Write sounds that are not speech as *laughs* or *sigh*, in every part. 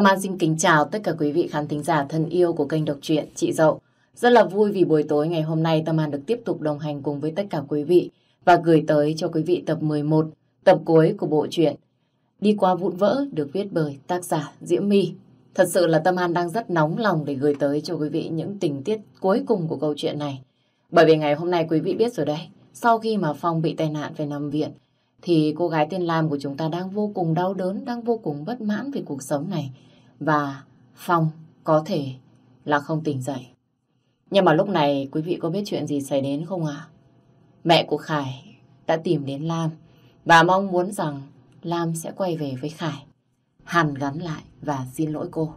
Tâm An xin kính chào tất cả quý vị khán thính giả thân yêu của kênh đọc truyện Chị Dậu. Rất là vui vì buổi tối ngày hôm nay Tâm An được tiếp tục đồng hành cùng với tất cả quý vị và gửi tới cho quý vị tập 11, tập cuối của bộ truyện Đi qua vụn vỡ được viết bởi tác giả Diễm My. Thật sự là Tâm An đang rất nóng lòng để gửi tới cho quý vị những tình tiết cuối cùng của câu chuyện này. Bởi vì ngày hôm nay quý vị biết rồi đây, sau khi mà Phong bị tai nạn phải nằm viện, thì cô gái tên Lam của chúng ta đang vô cùng đau đớn, đang vô cùng bất mãn về cuộc sống này. Và Phong có thể là không tỉnh dậy. Nhưng mà lúc này quý vị có biết chuyện gì xảy đến không ạ? Mẹ của Khải đã tìm đến Lam và mong muốn rằng Lam sẽ quay về với Khải. Hàn gắn lại và xin lỗi cô.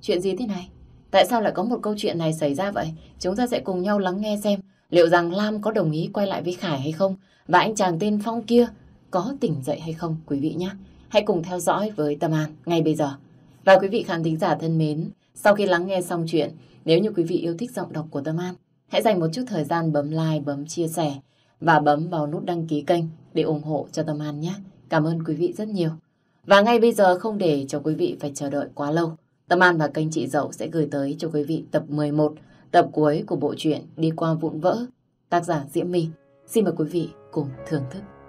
Chuyện gì thế này? Tại sao lại có một câu chuyện này xảy ra vậy? Chúng ta sẽ cùng nhau lắng nghe xem liệu rằng Lam có đồng ý quay lại với Khải hay không và anh chàng tên Phong kia có tỉnh dậy hay không, quý vị nhé. Hãy cùng theo dõi với Tâm An ngay bây giờ. Và quý vị khán thính giả thân mến, sau khi lắng nghe xong chuyện, nếu như quý vị yêu thích giọng đọc của Tâm An, hãy dành một chút thời gian bấm like, bấm chia sẻ và bấm vào nút đăng ký kênh để ủng hộ cho Tâm An nhé. Cảm ơn quý vị rất nhiều. Và ngay bây giờ không để cho quý vị phải chờ đợi quá lâu, Tâm An và kênh Chị Dậu sẽ gửi tới cho quý vị tập 11, tập cuối của bộ truyện Đi qua vụn vỡ, tác giả Diễm My. Xin mời quý vị cùng thưởng thức.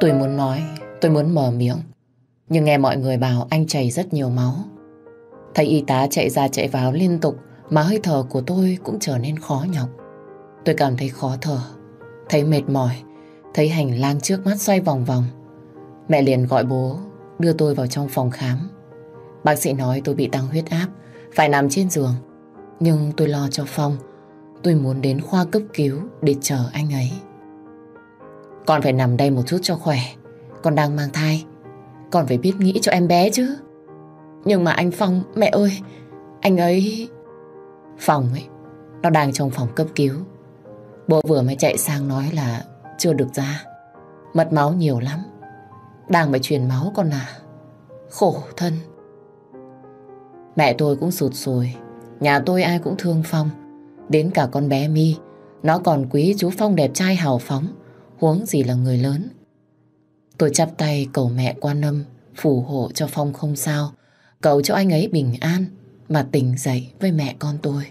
Tôi muốn nói, tôi muốn mở miệng. Nhưng nghe mọi người bảo anh chảy rất nhiều máu. Thấy y tá chạy ra chạy vào liên tục mà hơi thở của tôi cũng trở nên khó nhọc. Tôi cảm thấy khó thở, thấy mệt mỏi, thấy hành lang trước mắt xoay vòng vòng. Mẹ liền gọi bố đưa tôi vào trong phòng khám. Bác sĩ nói tôi bị tăng huyết áp, phải nằm trên giường. Nhưng tôi lo cho Phong, tôi muốn đến khoa cấp cứu để chờ anh ấy. Con phải nằm đây một chút cho khỏe. Con đang mang thai. Con phải biết nghĩ cho em bé chứ. Nhưng mà anh Phong, mẹ ơi, anh ấy... Phong ấy, nó đang trong phòng cấp cứu. Bố vừa mới chạy sang nói là chưa được ra. Mất máu nhiều lắm. Đang phải truyền máu con à. Khổ thân. Mẹ tôi cũng sụt sùi. Nhà tôi ai cũng thương Phong. Đến cả con bé My. Nó còn quý chú Phong đẹp trai hào phóng huống gì là người lớn. Tôi chắp tay cầu mẹ quan âm, phù hộ cho Phong không sao, cầu cho anh ấy bình an mà tỉnh dậy với mẹ con tôi.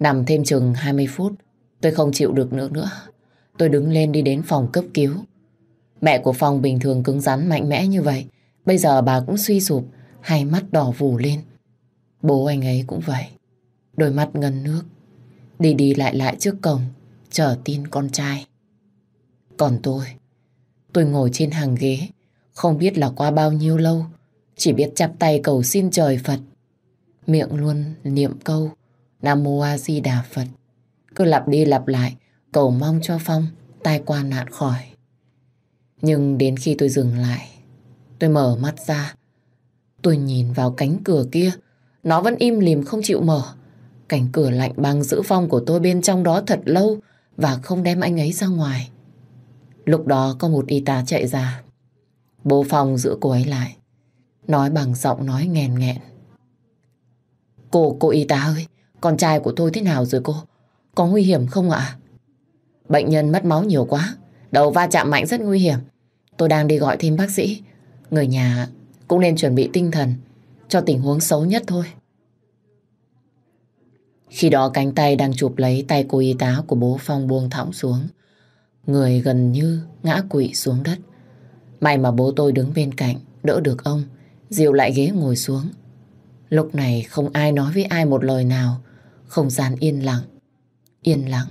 Nằm thêm chừng 20 phút, tôi không chịu được nữa nữa. Tôi đứng lên đi đến phòng cấp cứu. Mẹ của Phong bình thường cứng rắn mạnh mẽ như vậy, bây giờ bà cũng suy sụp, hai mắt đỏ vù lên. Bố anh ấy cũng vậy, đôi mắt ngân nước, đi đi lại lại trước cổng, chờ tin con trai. Còn tôi, tôi ngồi trên hàng ghế, không biết là qua bao nhiêu lâu, chỉ biết chắp tay cầu xin trời Phật. Miệng luôn niệm câu Nam Mô A Di Đà Phật. Cứ lặp đi lặp lại, cầu mong cho Phong tai qua nạn khỏi. Nhưng đến khi tôi dừng lại, tôi mở mắt ra, tôi nhìn vào cánh cửa kia, nó vẫn im lìm không chịu mở. Cánh cửa lạnh băng giữ Phong của tôi bên trong đó thật lâu, và không đem anh ấy ra ngoài. Lúc đó có một y tá chạy ra. Bố phòng giữ cô ấy lại. Nói bằng giọng nói nghèn nghẹn. Cô, cô y tá ơi, con trai của tôi thế nào rồi cô? Có nguy hiểm không ạ? Bệnh nhân mất máu nhiều quá, đầu va chạm mạnh rất nguy hiểm. Tôi đang đi gọi thêm bác sĩ. Người nhà cũng nên chuẩn bị tinh thần cho tình huống xấu nhất thôi. Khi đó cánh tay đang chụp lấy tay cô y tá của bố Phong buông thõng xuống. Người gần như ngã quỵ xuống đất. May mà bố tôi đứng bên cạnh, đỡ được ông, dìu lại ghế ngồi xuống. Lúc này không ai nói với ai một lời nào, không gian yên lặng. Yên lặng,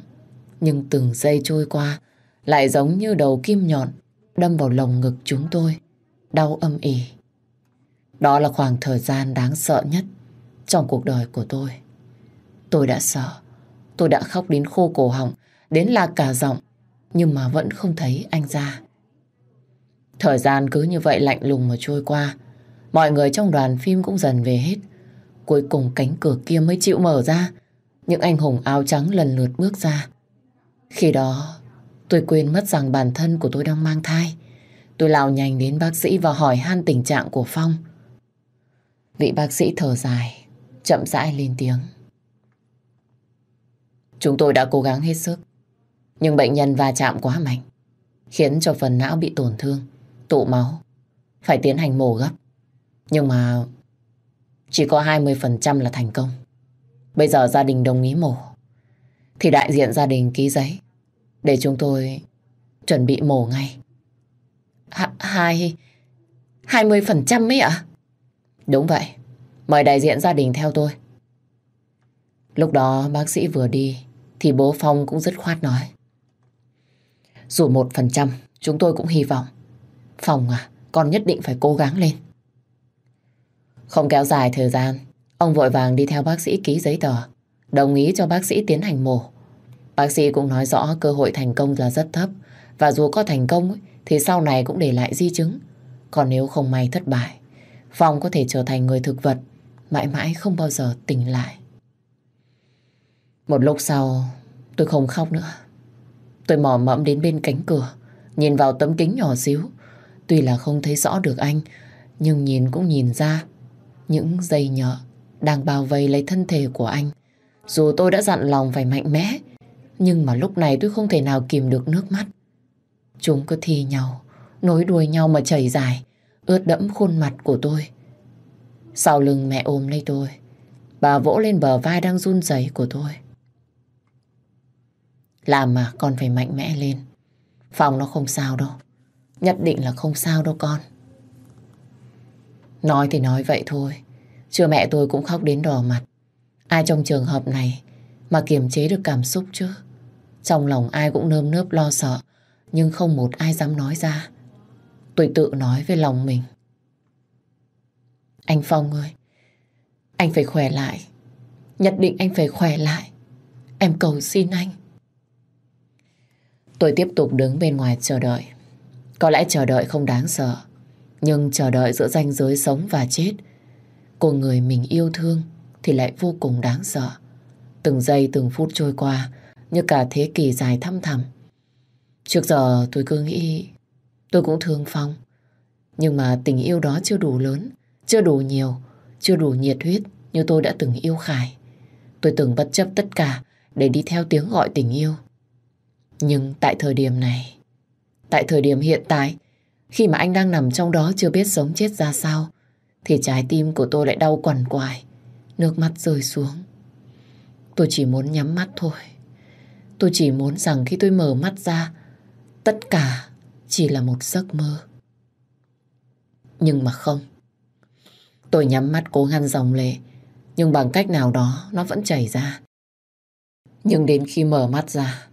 nhưng từng giây trôi qua lại giống như đầu kim nhọn đâm vào lồng ngực chúng tôi, đau âm ỉ. Đó là khoảng thời gian đáng sợ nhất trong cuộc đời của tôi. Tôi đã sợ. Tôi đã khóc đến khô cổ họng, đến lạc cả giọng, nhưng mà vẫn không thấy anh ra. Thời gian cứ như vậy lạnh lùng mà trôi qua. Mọi người trong đoàn phim cũng dần về hết. Cuối cùng cánh cửa kia mới chịu mở ra. Những anh hùng áo trắng lần lượt bước ra. Khi đó, tôi quên mất rằng bản thân của tôi đang mang thai. Tôi lao nhanh đến bác sĩ và hỏi han tình trạng của Phong. Vị bác sĩ thở dài, chậm rãi lên tiếng. Chúng tôi đã cố gắng hết sức, nhưng bệnh nhân va chạm quá mạnh, khiến cho phần não bị tổn thương, tụ máu, phải tiến hành mổ gấp. Nhưng mà chỉ có 20% là thành công. Bây giờ gia đình đồng ý mổ, thì đại diện gia đình ký giấy để chúng tôi chuẩn bị mổ ngay. Hai... 20% ấy ạ? Đúng vậy. Mời đại diện gia đình theo tôi. Lúc đó bác sĩ vừa đi thì bố Phong cũng dứt khoát nói. Dù một phần trăm chúng tôi cũng hy vọng. Phong à, con nhất định phải cố gắng lên. Không kéo dài thời gian, ông vội vàng đi theo bác sĩ ký giấy tờ, đồng ý cho bác sĩ tiến hành mổ. Bác sĩ cũng nói rõ cơ hội thành công là rất thấp, và dù có thành công thì sau này cũng để lại di chứng. Còn nếu không may thất bại, Phong có thể trở thành người thực vật, mãi mãi không bao giờ tỉnh lại. Một lúc sau, tôi không khóc nữa. Tôi mò mẫm đến bên cánh cửa, nhìn vào tấm kính nhỏ xíu. Tuy là không thấy rõ được anh, nhưng nhìn cũng nhìn ra những dây nhợ đang bao vây lấy thân thể của anh. Dù tôi đã dặn lòng phải mạnh mẽ, nhưng mà lúc này tôi không thể nào kìm được nước mắt. Chúng cứ thi nhau, nối đuôi nhau mà chảy dài, ướt đẫm khuôn mặt của tôi. Sau lưng mẹ ôm lấy tôi, bà vỗ lên bờ vai đang run rẩy của tôi. Làm mà con phải mạnh mẽ lên. Phòng nó không sao đâu. Nhất định là không sao đâu con. Nói thì nói vậy thôi. Chưa mẹ tôi cũng khóc đến đỏ mặt. Ai trong trường hợp này mà kiềm chế được cảm xúc chứ? Trong lòng ai cũng nơm nớp lo sợ, nhưng không một ai dám nói ra. Tôi tự nói với lòng mình. Anh Phong ơi, anh phải khỏe lại. Nhất định anh phải khỏe lại. Em cầu xin anh. Tôi tiếp tục đứng bên ngoài chờ đợi. Có lẽ chờ đợi không đáng sợ, nhưng chờ đợi giữa ranh giới sống và chết của người mình yêu thương thì lại vô cùng đáng sợ. Từng giây từng phút trôi qua như cả thế kỷ dài thăm thẳm. Trước giờ tôi cứ nghĩ tôi cũng thương Phong. Nhưng mà tình yêu đó chưa đủ lớn, chưa đủ nhiều, chưa đủ nhiệt huyết như tôi đã từng yêu Khải. Tôi từng bất chấp tất cả để đi theo tiếng gọi tình yêu. Nhưng tại thời điểm này, tại thời điểm hiện tại, khi mà anh đang nằm trong đó chưa biết sống chết ra sao, thì trái tim của tôi lại đau quằn quại, nước mắt rơi xuống. Tôi chỉ muốn nhắm mắt thôi. Tôi chỉ muốn rằng khi tôi mở mắt ra, tất cả chỉ là một giấc mơ. Nhưng mà không. Tôi nhắm mắt cố ngăn dòng lệ, nhưng bằng cách nào đó nó vẫn chảy ra. Nhưng đến khi mở mắt ra,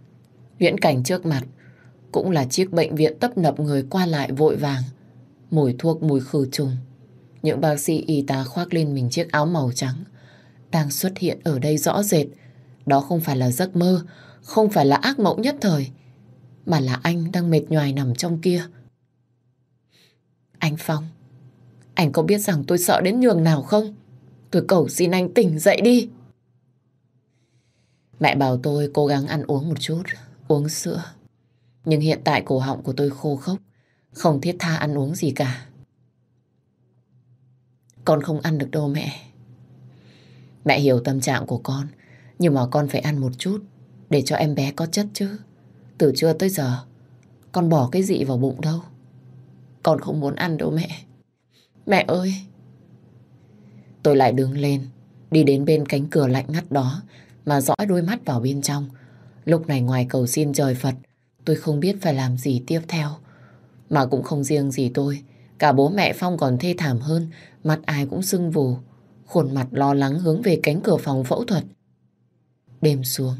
viễn cảnh trước mặt cũng là chiếc bệnh viện tấp nập người qua lại vội vàng. Mùi thuốc mùi khử trùng. Những bác sĩ y tá khoác lên mình chiếc áo màu trắng đang xuất hiện ở đây rõ rệt. Đó không phải là giấc mơ, không phải là ác mộng nhất thời, mà là anh đang mệt nhoài nằm trong kia. Anh Phong, anh có biết rằng tôi sợ đến nhường nào không? Tôi cầu xin anh tỉnh dậy đi. Mẹ bảo tôi cố gắng ăn uống một chút, uống sữa. Nhưng hiện tại cổ họng của tôi khô khốc, không thiết tha ăn uống gì cả. Con không ăn được đâu mẹ. Mẹ hiểu tâm trạng của con, nhưng mà con phải ăn một chút để cho em bé có chất chứ. Từ trưa tới giờ, con bỏ cái gì vào bụng đâu. Con không muốn ăn đâu mẹ. Mẹ ơi! Tôi lại đứng lên, đi đến bên cánh cửa lạnh ngắt đó mà dõi đôi mắt vào bên trong. Lúc này ngoài cầu xin trời Phật, tôi không biết phải làm gì tiếp theo. Mà cũng không riêng gì tôi, cả bố mẹ Phong còn thê thảm hơn, mặt ai cũng sưng vù, khuôn mặt lo lắng hướng về cánh cửa phòng phẫu thuật. Đêm xuống,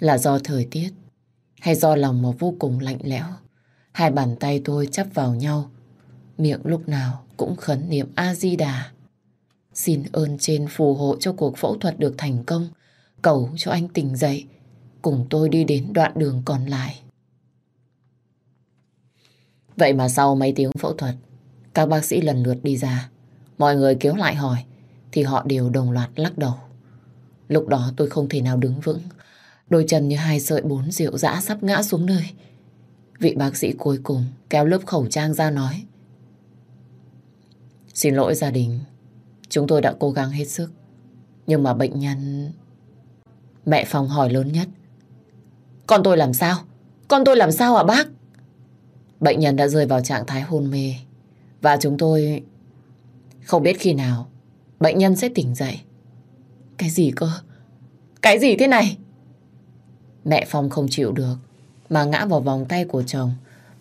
là do thời tiết hay do lòng mà vô cùng lạnh lẽo. Hai bàn tay tôi chắp vào nhau, miệng lúc nào cũng khấn niệm A-di-đà. Xin ơn trên phù hộ cho cuộc phẫu thuật được thành công, cầu cho anh tỉnh dậy, cùng tôi đi đến đoạn đường còn lại. Vậy mà sau mấy tiếng phẫu thuật, các bác sĩ lần lượt đi ra. Mọi người kéo lại hỏi, thì họ đều đồng loạt lắc đầu. Lúc đó tôi không thể nào đứng vững, đôi chân như hai sợi bốn rượu dã sắp ngã xuống nơi. Vị bác sĩ cuối cùng kéo lớp khẩu trang ra nói. Xin lỗi gia đình, chúng tôi đã cố gắng hết sức. Nhưng mà bệnh nhân... Mẹ Phong hỏi lớn nhất. Con tôi làm sao? Con tôi làm sao à bác? Bệnh nhân đã rơi vào trạng thái hôn mê. Và chúng tôi không biết khi nào bệnh nhân sẽ tỉnh dậy. Cái gì cơ? Cái gì thế này? Mẹ Phong không chịu được mà ngã vào vòng tay của chồng.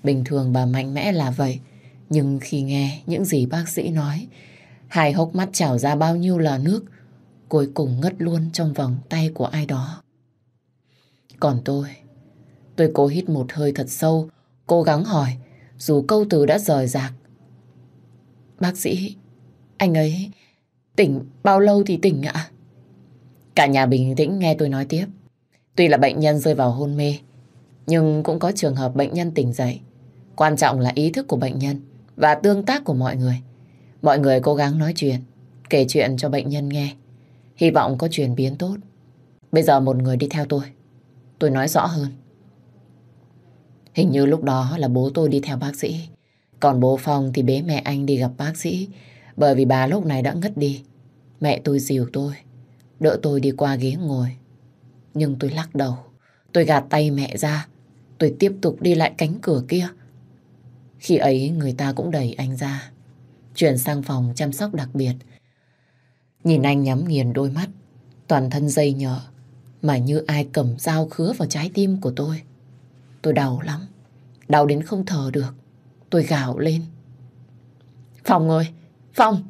Bình thường bà mạnh mẽ là vậy. Nhưng khi nghe những gì bác sĩ nói, hai hốc mắt trào ra bao nhiêu là nước, cuối cùng ngất luôn trong vòng tay của ai đó. Còn tôi, tôi cố hít một hơi thật sâu, cố gắng hỏi, dù câu từ đã rời rạc. Bác sĩ, anh ấy tỉnh bao lâu thì tỉnh ạ? Cả nhà bình tĩnh nghe tôi nói tiếp. Tuy là bệnh nhân rơi vào hôn mê, nhưng cũng có trường hợp bệnh nhân tỉnh dậy. Quan trọng là ý thức của bệnh nhân và tương tác của mọi người. Mọi người cố gắng nói chuyện, kể chuyện cho bệnh nhân nghe. Hy vọng có chuyển biến tốt. Bây giờ một người đi theo tôi. Tôi nói rõ hơn. Hình như lúc đó là bố tôi đi theo bác sĩ. Còn bố Phong thì bế mẹ anh đi gặp bác sĩ. Bởi vì bà lúc này đã ngất đi. Mẹ tôi dìu tôi. Đỡ tôi đi qua ghế ngồi. Nhưng tôi lắc đầu. Tôi gạt tay mẹ ra. Tôi tiếp tục đi lại cánh cửa kia. Khi ấy người ta cũng đẩy anh ra. Chuyển sang phòng chăm sóc đặc biệt. Nhìn anh nhắm nghiền đôi mắt. Toàn thân dây nhợ. Mà như ai cầm dao khứa vào trái tim của tôi. Tôi đau lắm. Đau đến không thở được. Tôi gào lên. Phong ơi! Phong!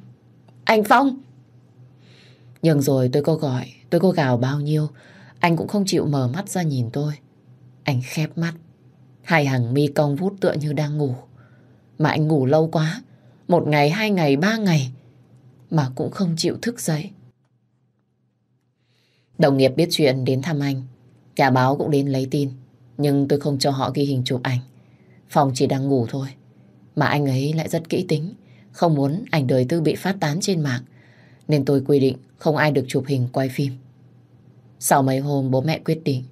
Anh Phong! Nhưng rồi tôi có gọi, tôi có gào bao nhiêu, anh cũng không chịu mở mắt ra nhìn tôi. Anh khép mắt, hai hàng mi cong vút tựa như đang ngủ. Mà anh ngủ lâu quá, một ngày, hai ngày, ba ngày, mà cũng không chịu thức dậy. Đồng nghiệp biết chuyện đến thăm anh, nhà báo cũng đến lấy tin, nhưng tôi không cho họ ghi hình chụp ảnh. Phòng chỉ đang ngủ thôi, mà anh ấy lại rất kỹ tính, không muốn ảnh đời tư bị phát tán trên mạng, nên tôi quy định không ai được chụp hình quay phim. Sau mấy hôm bố mẹ quyết định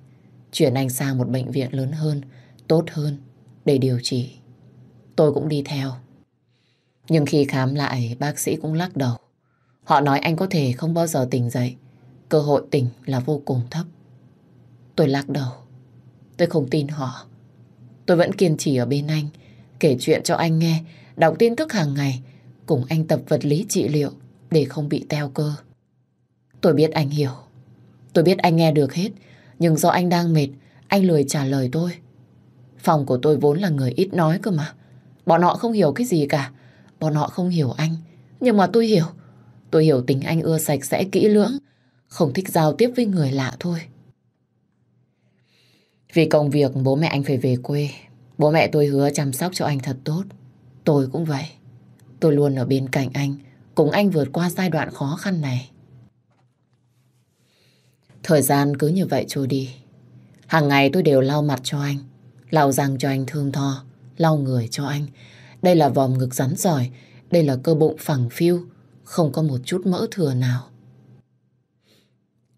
chuyển anh sang một bệnh viện lớn hơn, tốt hơn để điều trị. Tôi cũng đi theo. Nhưng khi khám lại, bác sĩ cũng lắc đầu. Họ nói anh có thể không bao giờ tỉnh dậy. Cơ hội tỉnh là vô cùng thấp. Tôi lắc đầu. Tôi không tin họ. Tôi vẫn kiên trì ở bên anh, kể chuyện cho anh nghe, đọc tin tức hàng ngày, cùng anh tập vật lý trị liệu để không bị teo cơ. Tôi biết anh hiểu. Tôi biết anh nghe được hết, nhưng do anh đang mệt, anh lười trả lời tôi. Phòng của tôi vốn là người ít nói cơ mà. Bọn họ không hiểu cái gì cả. Bọn họ không hiểu anh. Nhưng mà tôi hiểu. Tôi hiểu tính anh ưa sạch sẽ kỹ lưỡng. Không thích giao tiếp với người lạ thôi. Vì công việc bố mẹ anh phải về quê. Bố mẹ tôi hứa chăm sóc cho anh thật tốt. Tôi cũng vậy. Tôi luôn ở bên cạnh anh, cùng anh vượt qua giai đoạn khó khăn này. Thời gian cứ như vậy trôi đi. Hàng ngày tôi đều lau mặt cho anh, lau răng cho anh thương tho, lau người cho anh. Đây là vòng ngực rắn giỏi, đây là cơ bụng phẳng phiu, không có một chút mỡ thừa nào.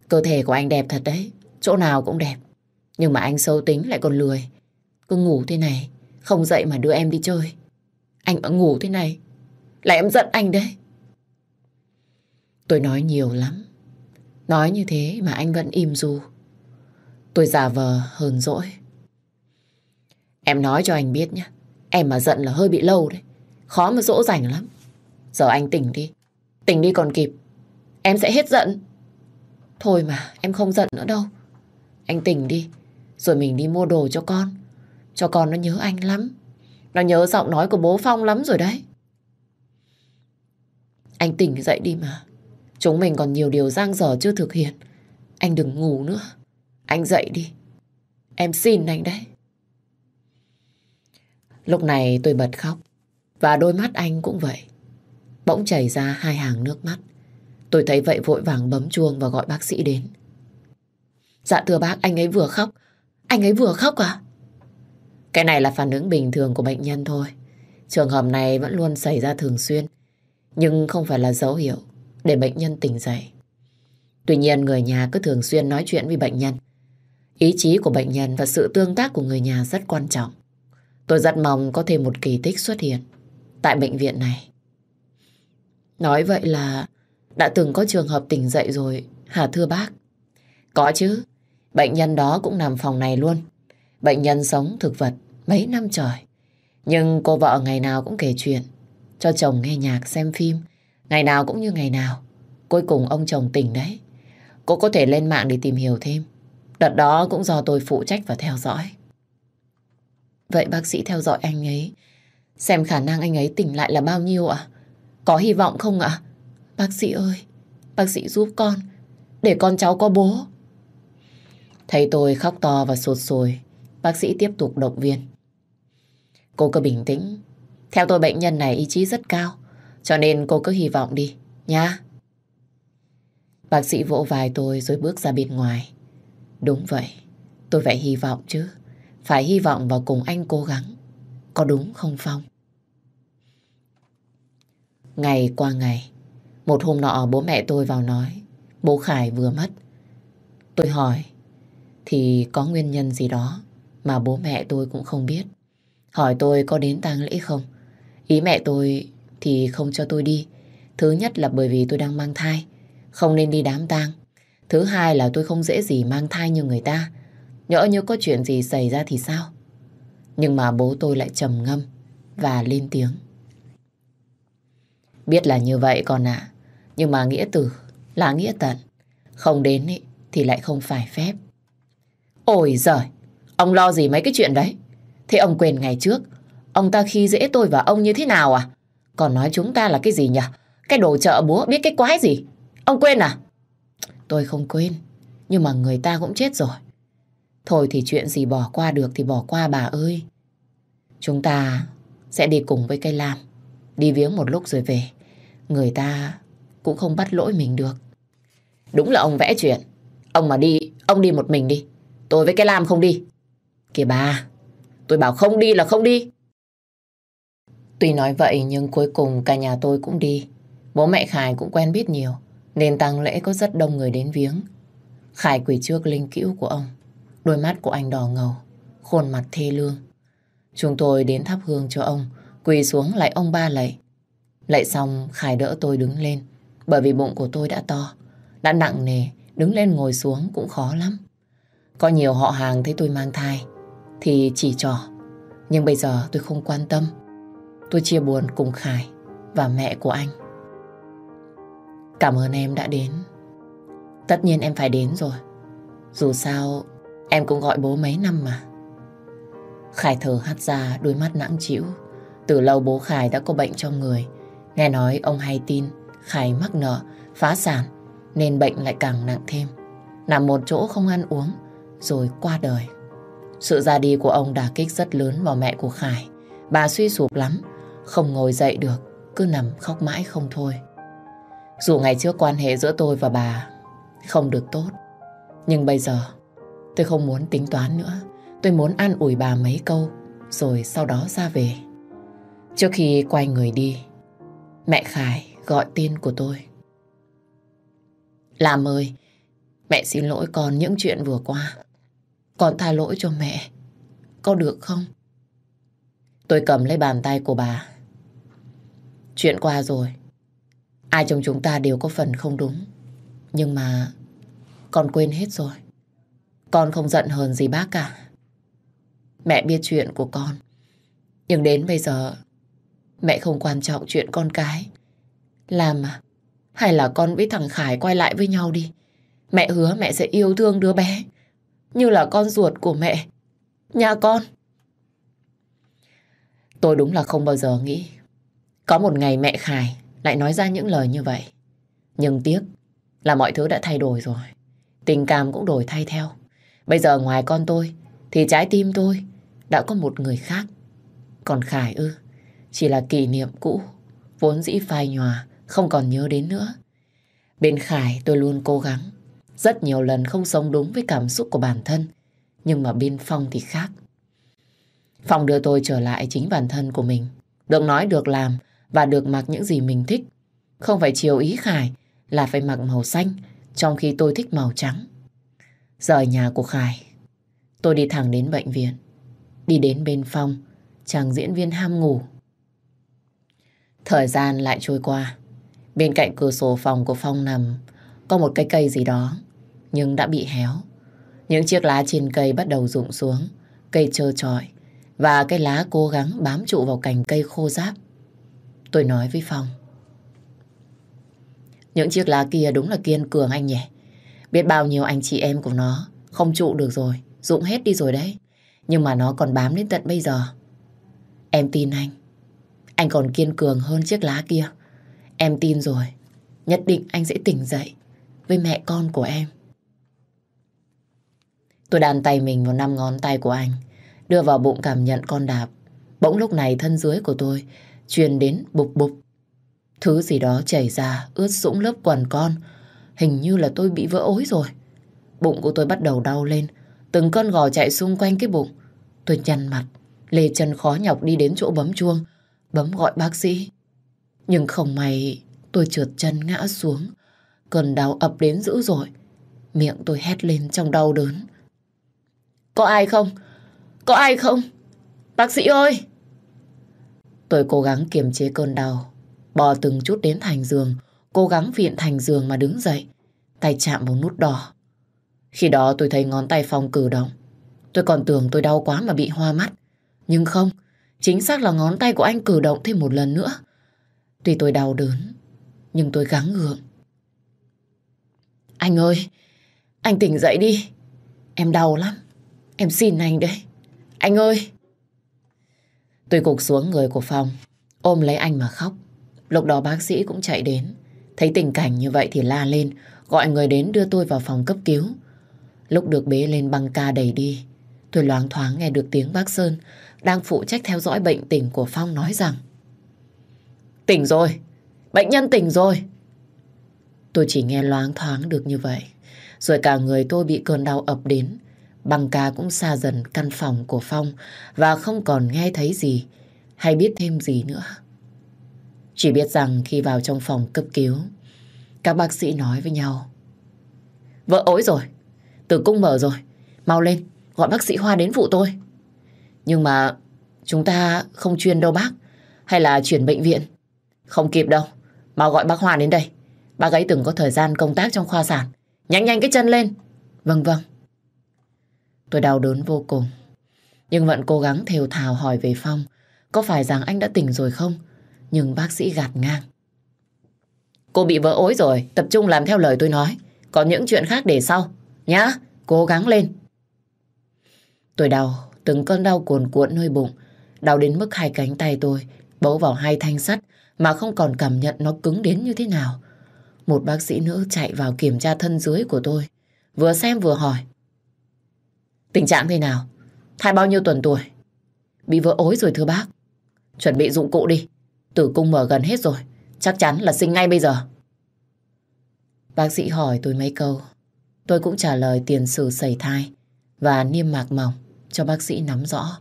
Cơ thể của anh đẹp thật đấy, chỗ nào cũng đẹp. Nhưng mà anh sâu tính lại còn lười. Cứ ngủ thế này, không dậy mà đưa em đi chơi. Anh mà ngủ thế này, là em giận anh đấy. Tôi nói nhiều lắm. Nói như thế mà anh vẫn im du. Tôi giả vờ hờn dỗi. Em nói cho anh biết nhé. Em mà giận là hơi bị lâu đấy. Khó mà dỗ dành lắm. Giờ anh tỉnh đi. Tỉnh đi còn kịp. Em sẽ hết giận. Thôi mà, em không giận nữa đâu. Anh tỉnh đi. Rồi mình đi mua đồ cho con. Cho con nó nhớ anh lắm. Nó nhớ giọng nói của bố Phong lắm rồi đấy. Anh tỉnh dậy đi mà. Chúng mình còn nhiều điều giang dở chưa thực hiện. Anh đừng ngủ nữa. Anh dậy đi. Em xin anh đấy. Lúc này tôi bật khóc. Và đôi mắt anh cũng vậy. Bỗng chảy ra hai hàng nước mắt. Tôi thấy vậy vội vàng bấm chuông và gọi bác sĩ đến. Dạ thưa bác, anh ấy vừa khóc. Anh ấy vừa khóc à? Cái này là phản ứng bình thường của bệnh nhân thôi. Trường hợp này vẫn luôn xảy ra thường xuyên. Nhưng không phải là dấu hiệu để bệnh nhân tỉnh dậy. Tuy nhiên người nhà cứ thường xuyên nói chuyện với bệnh nhân. Ý chí của bệnh nhân và sự tương tác của người nhà rất quan trọng. Tôi rất mong có thêm một kỳ tích xuất hiện tại bệnh viện này. Nói vậy là đã từng có trường hợp tỉnh dậy rồi, hả thưa bác? Có chứ, bệnh nhân đó cũng nằm phòng này luôn. Bệnh nhân sống thực vật mấy năm trời. Nhưng cô vợ ngày nào cũng kể chuyện, cho chồng nghe nhạc xem phim, ngày nào cũng như ngày nào. Cuối cùng ông chồng tỉnh đấy. Cô có thể lên mạng để tìm hiểu thêm. Đợt đó cũng do tôi phụ trách và theo dõi. Vậy bác sĩ theo dõi anh ấy, xem khả năng anh ấy tỉnh lại là bao nhiêu ạ? Có hy vọng không ạ? Bác sĩ ơi, bác sĩ giúp con, để con cháu có bố. Thấy tôi khóc to và sụt sùi, bác sĩ tiếp tục động viên. Cô cứ bình tĩnh, theo tôi bệnh nhân này ý chí rất cao, cho nên cô cứ hy vọng đi, nha. Bác sĩ vỗ vai tôi rồi bước ra bên ngoài. Đúng vậy, tôi phải hy vọng chứ. Phải hy vọng và cùng anh cố gắng. Có đúng không Phong? Ngày qua ngày, một hôm nọ bố mẹ tôi vào nói bố Khải vừa mất. Tôi hỏi, thì có nguyên nhân gì đó mà bố mẹ tôi cũng không biết. Hỏi tôi có đến tang lễ không? Ý mẹ tôi thì không cho tôi đi. Thứ nhất là bởi vì tôi đang mang thai, không nên đi đám tang. Thứ hai là tôi không dễ gì mang thai như người ta. Nhỡ như có chuyện gì xảy ra thì sao? Nhưng mà bố tôi lại trầm ngâm và lên tiếng. Biết là như vậy con ạ. Nhưng mà nghĩa tử là nghĩa tận. Không đến ý, thì lại không phải phép. Ôi giời, ông lo gì mấy cái chuyện đấy? Thế ông quên ngày trước, ông ta khi dễ tôi và ông như thế nào à? Còn nói chúng ta là cái gì nhỉ? Cái đồ chợ búa biết cái quái gì? Ông quên à? Tôi không quên, nhưng mà người ta cũng chết rồi. Thôi thì chuyện gì bỏ qua được thì bỏ qua bà ơi. Chúng ta sẽ đi cùng với cây lam, đi viếng một lúc rồi về. Người ta cũng không bắt lỗi mình được. Đúng là ông vẽ chuyện. Ông mà đi, ông đi một mình đi. Tôi với cái lam không đi. Kìa bà, tôi bảo không đi là không đi. Tuy nói vậy nhưng cuối cùng cả nhà tôi cũng đi. Bố mẹ Khải cũng quen biết nhiều, nên tang lễ có rất đông người đến viếng. Khải quỳ trước linh cữu của ông. Đôi mắt của anh đỏ ngầu, khuôn mặt thê lương. Chúng tôi đến thắp hương cho ông, quỳ xuống lại ông ba lạy. Lạy xong Khải đỡ tôi đứng lên, bởi vì bụng của tôi đã to, đã nặng nề, đứng lên ngồi xuống cũng khó lắm. Có nhiều họ hàng thấy tôi mang thai, thì chỉ trò. Nhưng bây giờ tôi không quan tâm. Tôi chia buồn cùng Khải và mẹ của anh. Cảm ơn em đã đến. Tất nhiên em phải đến rồi. Dù sao, em cũng gọi bố mấy năm mà. Khải thở hắt ra đôi mắt nặng chịu Từ lâu bố Khải đã có bệnh trong người. Nghe nói ông hay tin Khải mắc nợ, phá sản nên bệnh lại càng nặng thêm. Nằm một chỗ không ăn uống rồi qua đời. Sự ra đi của ông đả kích rất lớn vào mẹ của Khải. Bà suy sụp lắm, không ngồi dậy được, cứ nằm khóc mãi không thôi. Dù ngày trước quan hệ giữa tôi và bà không được tốt, nhưng bây giờ tôi không muốn tính toán nữa. Tôi muốn an ủi bà mấy câu, rồi sau đó ra về. Trước khi quay người đi, mẹ Khải gọi tên của tôi. Làm ơi, mẹ xin lỗi con những chuyện vừa qua. Con tha lỗi cho mẹ, có được không? Tôi cầm lấy bàn tay của bà. Chuyện qua rồi, ai trong chúng ta đều có phần không đúng. Nhưng mà con quên hết rồi. Con không giận hờn gì bác cả. Mẹ biết chuyện của con. Nhưng đến bây giờ, mẹ không quan trọng chuyện con cái. Làm à? Hay là con với thằng Khải quay lại với nhau đi. Mẹ hứa mẹ sẽ yêu thương đứa bé. Như là con ruột của mẹ. Nhà con. Tôi đúng là không bao giờ nghĩ. Có một ngày mẹ Khải lại nói ra những lời như vậy. Nhưng tiếc là mọi thứ đã thay đổi rồi. Tình cảm cũng đổi thay theo. Bây giờ ngoài con tôi thì trái tim tôi đã có một người khác. Còn Khải ư, chỉ là kỷ niệm cũ, vốn dĩ phai nhòa, không còn nhớ đến nữa. Bên Khải tôi luôn cố gắng, rất nhiều lần không sống đúng với cảm xúc của bản thân, nhưng mà bên Phong thì khác. Phong đưa tôi trở lại chính bản thân của mình, được nói được làm và được mặc những gì mình thích. Không phải chiều ý Khải là phải mặc màu xanh, trong khi tôi thích màu trắng. Rời nhà của Khải, tôi đi thẳng đến bệnh viện. Đi đến bên Phong chàng diễn viên ham ngủ. Thời gian lại trôi qua. Bên cạnh cửa sổ phòng của Phong nằm có một cái cây gì đó, nhưng đã bị héo. Những chiếc lá trên cây bắt đầu rụng xuống, cây trơ trọi và cái lá cố gắng bám trụ vào cành cây khô ráp. Tôi nói với Phong. Những chiếc lá kia đúng là kiên cường anh nhỉ. Biết bao nhiêu anh chị em của nó không trụ được rồi, rụng hết đi rồi đấy. Nhưng mà nó còn bám đến tận bây giờ. Em tin anh. Anh còn kiên cường hơn chiếc lá kia. Em tin rồi. Nhất định anh sẽ tỉnh dậy với mẹ con của em. Tôi đàn tay mình vào năm ngón tay của anh, đưa vào bụng cảm nhận con đạp. Bỗng lúc này thân dưới của tôi truyền đến bục bục. Thứ gì đó chảy ra, ướt sũng lớp quần con. Hình như là tôi bị vỡ ối rồi. Bụng của tôi bắt đầu đau lên, từng con gò chạy xung quanh cái bụng. Tôi nhăn mặt, lê chân khó nhọc đi đến chỗ bấm chuông, bấm gọi bác sĩ. Nhưng không may tôi trượt chân ngã xuống. Cơn đau ập đến dữ dội. Miệng tôi hét lên trong đau đớn. Có ai không? Có ai không? Bác sĩ ơi! Tôi cố gắng kiềm chế cơn đau. Bò từng chút đến thành giường. Cố gắng viện thành giường mà đứng dậy. Tay chạm vào nút đỏ. Khi đó tôi thấy ngón tay Phong cử động. Tôi còn tưởng tôi đau quá mà bị hoa mắt. Nhưng không, chính xác là ngón tay của anh cử động thêm một lần nữa. Tuy tôi đau đớn, nhưng tôi gắng gượng. Anh ơi, anh tỉnh dậy đi. Em đau lắm. Em xin anh đấy. Anh ơi! Tôi cục xuống người của Phong, ôm lấy anh mà khóc. Lúc đó bác sĩ cũng chạy đến. Thấy tình cảnh như vậy thì la lên, gọi người đến đưa tôi vào phòng cấp cứu. Lúc được bế lên băng ca đầy đi, tôi loáng thoáng nghe được tiếng bác Sơn đang phụ trách theo dõi bệnh tình của Phong nói rằng Tỉnh rồi, bệnh nhân tỉnh rồi. Tôi chỉ nghe loáng thoáng được như vậy. Rồi cả người tôi bị cơn đau ập đến, Băng ca cũng xa dần căn phòng của Phong và không còn nghe thấy gì hay biết thêm gì nữa. Chỉ biết rằng khi vào trong phòng cấp cứu, các bác sĩ nói với nhau. Vợ ối rồi, tử cung mở rồi, mau lên, gọi bác sĩ Hoa đến phụ tôi. Nhưng mà chúng ta không chuyên đâu bác, hay là chuyển bệnh viện. Không kịp đâu, mau gọi bác Hoa đến đây. Bác ấy từng có thời gian công tác trong khoa sản. Nhanh nhanh cái chân lên. Vâng vâng. Tôi đau đớn vô cùng. Nhưng vẫn cố gắng thều thào hỏi về Phong. Có phải rằng anh đã tỉnh rồi không? Nhưng bác sĩ gạt ngang. Cô bị vỡ ối rồi, tập trung làm theo lời tôi nói. Còn những chuyện khác để sau. Nhá, cố gắng lên. Tôi đau, từng cơn đau cuồn cuộn nơi bụng. Đau đến mức hai cánh tay tôi bấu vào hai thanh sắt mà không còn cảm nhận nó cứng đến như thế nào. Một bác sĩ nữ chạy vào kiểm tra thân dưới của tôi. Vừa xem vừa hỏi. Tình trạng thế nào? Thai bao nhiêu tuần tuổi? Bị vỡ ối rồi thưa bác. Chuẩn bị dụng cụ đi. Tử cung mở gần hết rồi. Chắc chắn là sinh ngay bây giờ. Bác sĩ hỏi tôi mấy câu. Tôi cũng trả lời tiền sử sẩy thai và niêm mạc mỏng cho bác sĩ nắm rõ.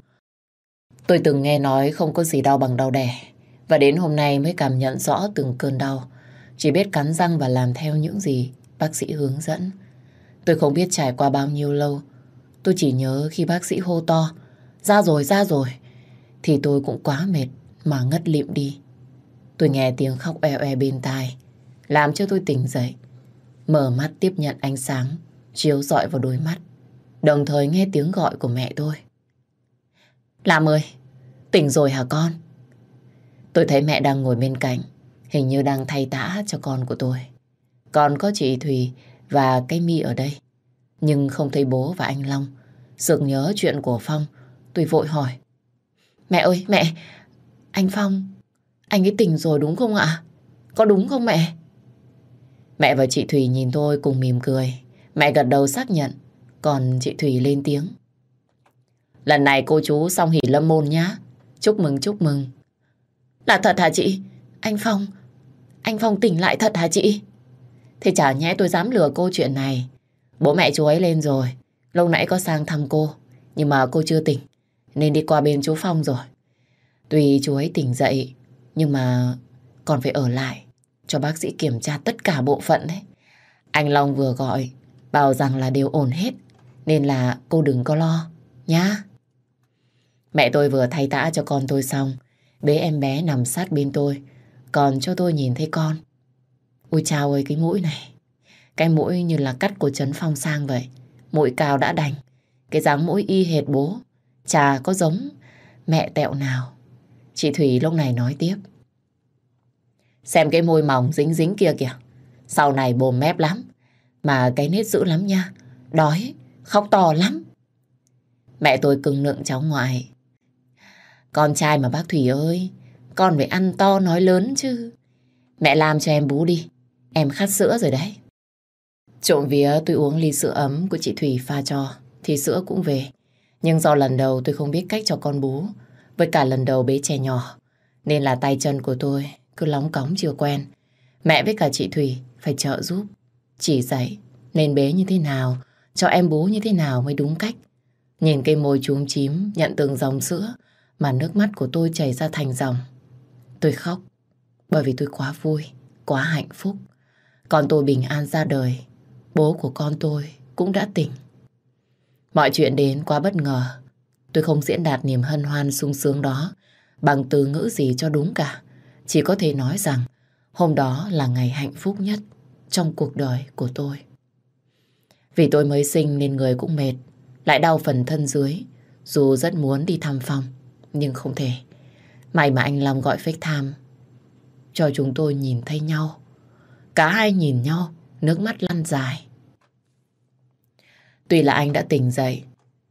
Tôi từng nghe nói không có gì đau bằng đau đẻ và đến hôm nay mới cảm nhận rõ từng cơn đau. Chỉ biết cắn răng và làm theo những gì bác sĩ hướng dẫn. Tôi không biết trải qua bao nhiêu lâu Tôi chỉ nhớ khi bác sĩ hô to, ra rồi, ra rồi, thì tôi cũng quá mệt mà ngất lịm đi. Tôi nghe tiếng khóc e e bên tai, làm cho tôi tỉnh dậy. Mở mắt tiếp nhận ánh sáng, chiếu rọi vào đôi mắt, đồng thời nghe tiếng gọi của mẹ tôi. Làm ơi, tỉnh rồi hả con? Tôi thấy mẹ đang ngồi bên cạnh, hình như đang thay tã cho con của tôi. Còn có chị Thùy và cái mi ở đây. Nhưng không thấy bố và anh Long. Sực nhớ chuyện của Phong, tôi vội hỏi. Mẹ ơi, mẹ, anh Phong, anh ấy tỉnh rồi đúng không ạ? Có đúng không mẹ? Mẹ và chị Thùy nhìn tôi cùng mỉm cười. Mẹ gật đầu xác nhận, còn chị Thùy lên tiếng. Lần này cô chú xong hỉ lâm môn nhá. Chúc mừng, chúc mừng. Là thật hả chị? Anh Phong, anh Phong tỉnh lại thật hả chị? Thế chả nhẽ tôi dám lừa cô chuyện này. Bố mẹ chú ấy lên rồi. Lâu nãy có sang thăm cô. Nhưng mà cô chưa tỉnh. Nên đi qua bên chú Phong rồi. Tuy chú ấy tỉnh dậy. Nhưng mà còn phải ở lại. Cho bác sĩ kiểm tra tất cả bộ phận đấy. Anh Long vừa gọi. Bảo rằng là đều ổn hết. Nên là cô đừng có lo. Nhá. Mẹ tôi vừa thay tã cho con tôi xong, bế em bé nằm sát bên tôi, còn cho tôi nhìn thấy con. Ôi chào ơi cái mũi này, cái mũi như là cắt của Trấn Phong sang vậy. Mũi cao đã đành, cái dáng mũi y hệt bố, Chà có giống mẹ tẹo nào. Chị Thủy lúc này nói tiếp. Xem cái môi mỏng dính dính kia kìa, sau này bồm mép lắm, mà cái nết dữ lắm nha, đói, khóc to lắm. Mẹ tôi cưng nượng cháu ngoại. Con trai mà bác Thủy ơi, con phải ăn to nói lớn chứ. Mẹ làm cho em bú đi, em khát sữa rồi đấy. Trộm vía tôi uống ly sữa ấm của chị Thủy pha cho, thì sữa cũng về. Nhưng do lần đầu tôi không biết cách cho con bú, với cả lần đầu bế trẻ nhỏ, nên là tay chân của tôi cứ lóng cóng chưa quen. Mẹ với cả chị Thủy phải trợ giúp, chỉ dạy nên bế như thế nào, cho em bú như thế nào mới đúng cách. Nhìn cây môi chúm chím nhận từng dòng sữa mà nước mắt của tôi chảy ra thành dòng. Tôi khóc bởi vì tôi quá vui, quá hạnh phúc. còn tôi bình an ra đời, bố của con tôi cũng đã tỉnh. Mọi chuyện đến quá bất ngờ. Tôi không diễn đạt niềm hân hoan sung sướng đó bằng từ ngữ gì cho đúng cả. Chỉ có thể nói rằng hôm đó là ngày hạnh phúc nhất trong cuộc đời của tôi. Vì tôi mới sinh nên người cũng mệt, lại đau phần thân dưới, dù rất muốn đi thăm phòng, nhưng không thể. May mà anh Long gọi FaceTime cho chúng tôi nhìn thấy nhau. Cả hai nhìn nhau, nước mắt lăn dài. Tuy là anh đã tỉnh dậy,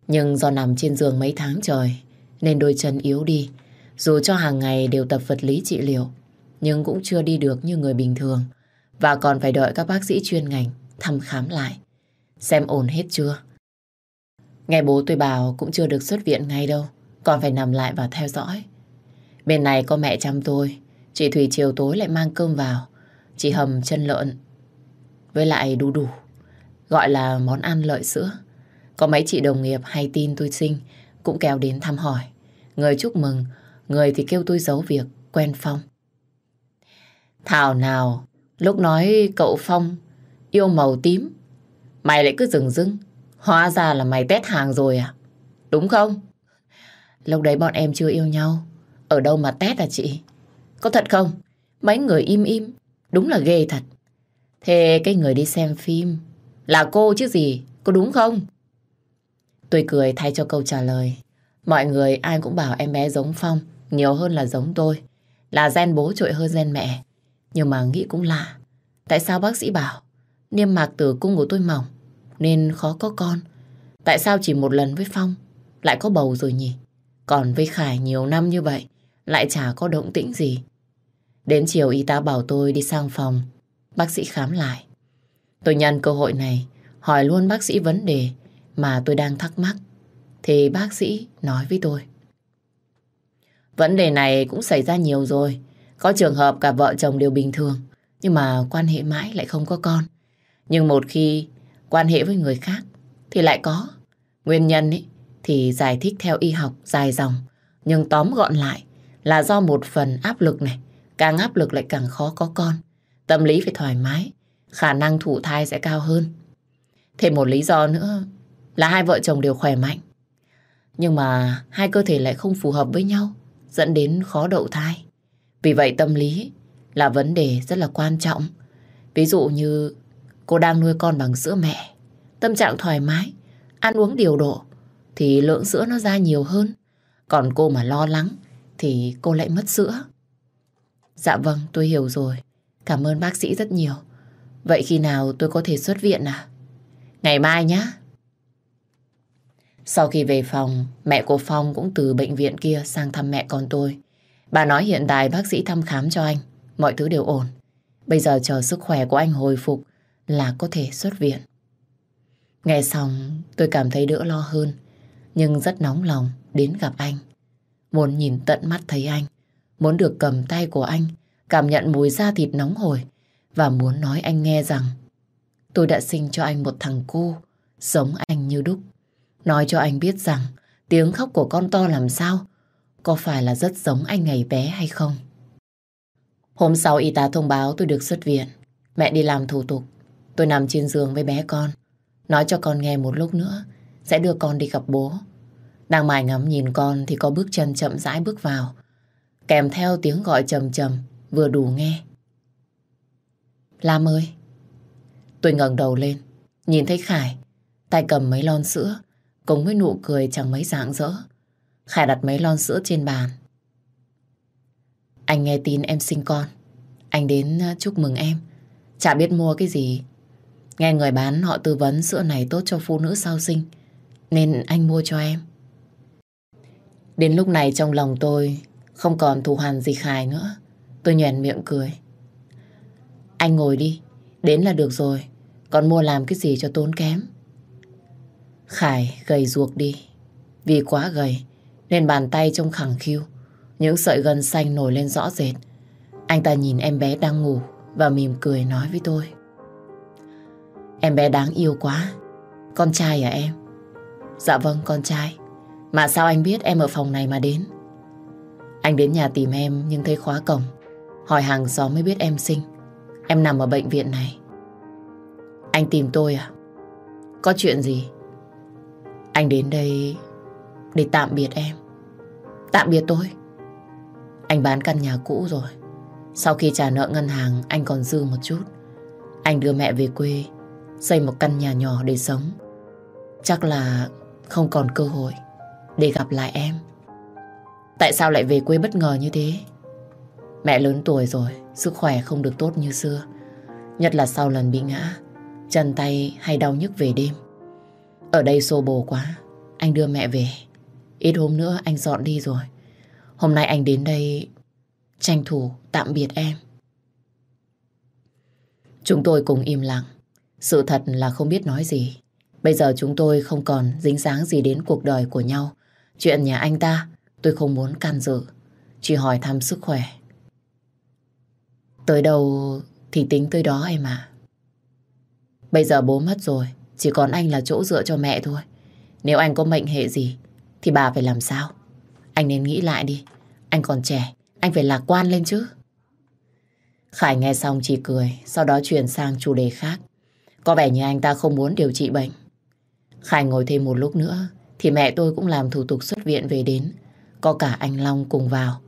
nhưng do nằm trên giường mấy tháng trời, nên đôi chân yếu đi. Dù cho hàng ngày đều tập vật lý trị liệu, nhưng cũng chưa đi được như người bình thường. Và còn phải đợi các bác sĩ chuyên ngành thăm khám lại. Xem ổn hết chưa? Ngày bố tôi bảo cũng chưa được xuất viện ngay đâu. Còn phải nằm lại và theo dõi. Bên này có mẹ chăm tôi. Chị Thủy chiều tối lại mang cơm vào. Chị hầm chân lợn. Với lại đu đủ. Gọi là món ăn lợi sữa. Có mấy chị đồng nghiệp hay tin tôi sinh cũng kéo đến thăm hỏi. Người chúc mừng, người thì kêu tôi giấu việc, quen Phong. Thảo nào, lúc nói cậu Phong yêu màu tím, mày lại cứ dừng dưng. Hóa ra là mày test hàng rồi à? Đúng không? Lúc đấy bọn em chưa yêu nhau. Ở đâu mà test à chị? Có thật không? Mấy người im im. Đúng là ghê thật. Thế cái người đi xem phim là cô chứ gì, có đúng không? Tôi cười thay cho câu trả lời. Mọi người ai cũng bảo em bé giống Phong nhiều hơn là giống tôi. Là gen bố trội hơn gen mẹ. Nhưng mà nghĩ cũng lạ. Tại sao bác sĩ bảo niêm mạc tử cung của tôi mỏng nên khó có con? Tại sao chỉ một lần với Phong lại có bầu rồi nhỉ? Còn với Khải nhiều năm như vậy lại chả có động tĩnh gì. Đến chiều y tá bảo tôi đi sang phòng bác sĩ khám lại. Tôi nhân cơ hội này hỏi luôn bác sĩ vấn đề mà tôi đang thắc mắc. Thì bác sĩ nói với tôi. Vấn đề này cũng xảy ra nhiều rồi. Có trường hợp cả vợ chồng đều bình thường, nhưng mà quan hệ mãi lại không có con. Nhưng một khi quan hệ với người khác thì lại có. Nguyên nhân ấy, thì giải thích theo y học dài dòng, nhưng tóm gọn lại là do một phần áp lực này, càng áp lực lại càng khó có con. Tâm lý phải thoải mái, khả năng thụ thai sẽ cao hơn. Thêm một lý do nữa là hai vợ chồng đều khỏe mạnh. Nhưng mà hai cơ thể lại không phù hợp với nhau, dẫn đến khó đậu thai. Vì vậy tâm lý là vấn đề rất là quan trọng. Ví dụ như cô đang nuôi con bằng sữa mẹ, tâm trạng thoải mái, ăn uống điều độ, thì lượng sữa nó ra nhiều hơn. Còn cô mà lo lắng thì cô lại mất sữa. Dạ vâng, tôi hiểu rồi. Cảm ơn bác sĩ rất nhiều. Vậy khi nào tôi có thể xuất viện à? Ngày mai nhé. Sau khi về phòng, mẹ của Phong cũng từ bệnh viện kia sang thăm mẹ con tôi. Bà nói hiện tại bác sĩ thăm khám cho anh, mọi thứ đều ổn. Bây giờ chờ sức khỏe của anh hồi phục là có thể xuất viện. Nghe xong tôi cảm thấy đỡ lo hơn, nhưng rất nóng lòng đến gặp anh. Muốn nhìn tận mắt thấy anh, muốn được cầm tay của anh, cảm nhận mùi da thịt nóng hổi và muốn nói anh nghe rằng, tôi đã sinh cho anh một thằng cu, giống anh như đúc. Nói cho anh biết rằng, tiếng khóc của con to làm sao, có phải là rất giống anh ngày bé hay không. Hôm sau y tá thông báo tôi được xuất viện. Mẹ đi làm thủ tục. Tôi nằm trên giường với bé con. Nói cho con nghe một lúc nữa, sẽ đưa con đi gặp bố. Đang mải ngắm nhìn con thì có bước chân chậm rãi bước vào. Kèm theo tiếng gọi trầm trầm vừa đủ nghe. Lam ơi! Tôi ngẩng đầu lên, nhìn thấy Khải, tay cầm mấy lon sữa, cùng với nụ cười chẳng mấy rạng rỡ. Khải đặt mấy lon sữa trên bàn. Anh nghe tin em sinh con. Anh đến ờ, chúc mừng em. Chả biết mua cái gì. Nghe người bán họ tư vấn sữa này tốt cho phụ nữ sau sinh. Nên anh mua cho em. Đến lúc này trong lòng tôi không còn thù hằn gì Khải nữa. Tôi nhoèn miệng cười. Anh ngồi đi. Đến là được rồi. Còn mua làm cái gì cho tốn kém. Khải gầy ruột đi. Vì quá gầy nên bàn tay trông khẳng khiu. Những sợi gân xanh nổi lên rõ rệt. Anh ta nhìn em bé đang ngủ và mỉm cười nói với tôi. Em bé đáng yêu quá. Con trai à em? Dạ vâng, con trai. Mà sao anh biết em ở phòng này mà đến? Anh đến nhà tìm em nhưng thấy khóa cổng. Hỏi hàng xóm mới biết em sinh. Em nằm ở bệnh viện này. Anh tìm tôi à? Có chuyện gì? Anh đến đây để tạm biệt em. Tạm biệt tôi? Anh bán căn nhà cũ rồi. Sau khi trả nợ ngân hàng, anh còn dư một chút. Anh đưa mẹ về quê, xây một căn nhà nhỏ để sống. Chắc là không còn cơ hội để gặp lại em. Tại sao lại về quê bất ngờ như thế? Mẹ lớn tuổi rồi, sức khỏe không được tốt như xưa. Nhất là sau lần bị ngã, chân tay hay đau nhức về đêm. Ở đây xô bồ quá, anh đưa mẹ về. Ít hôm nữa anh dọn đi rồi. Hôm nay anh đến đây tranh thủ tạm biệt em. Chúng tôi cùng im lặng. Sự thật là không biết nói gì. Bây giờ chúng tôi không còn dính dáng gì đến cuộc đời của nhau. Chuyện nhà anh ta tôi không muốn can dự. Chỉ hỏi thăm sức khỏe. Tới đâu thì tính tới đó em à. Bây giờ bố mất rồi. Chỉ còn anh là chỗ dựa cho mẹ thôi. Nếu anh có mệnh hệ gì thì bà phải làm sao? Anh nên nghĩ lại đi. Anh còn trẻ, anh phải lạc quan lên chứ. Khải nghe xong chỉ cười, sau đó chuyển sang chủ đề khác. Có vẻ như anh ta không muốn điều trị bệnh. Khải ngồi thêm một lúc nữa, thì mẹ tôi cũng làm thủ tục xuất viện về đến. Có cả anh Long cùng vào.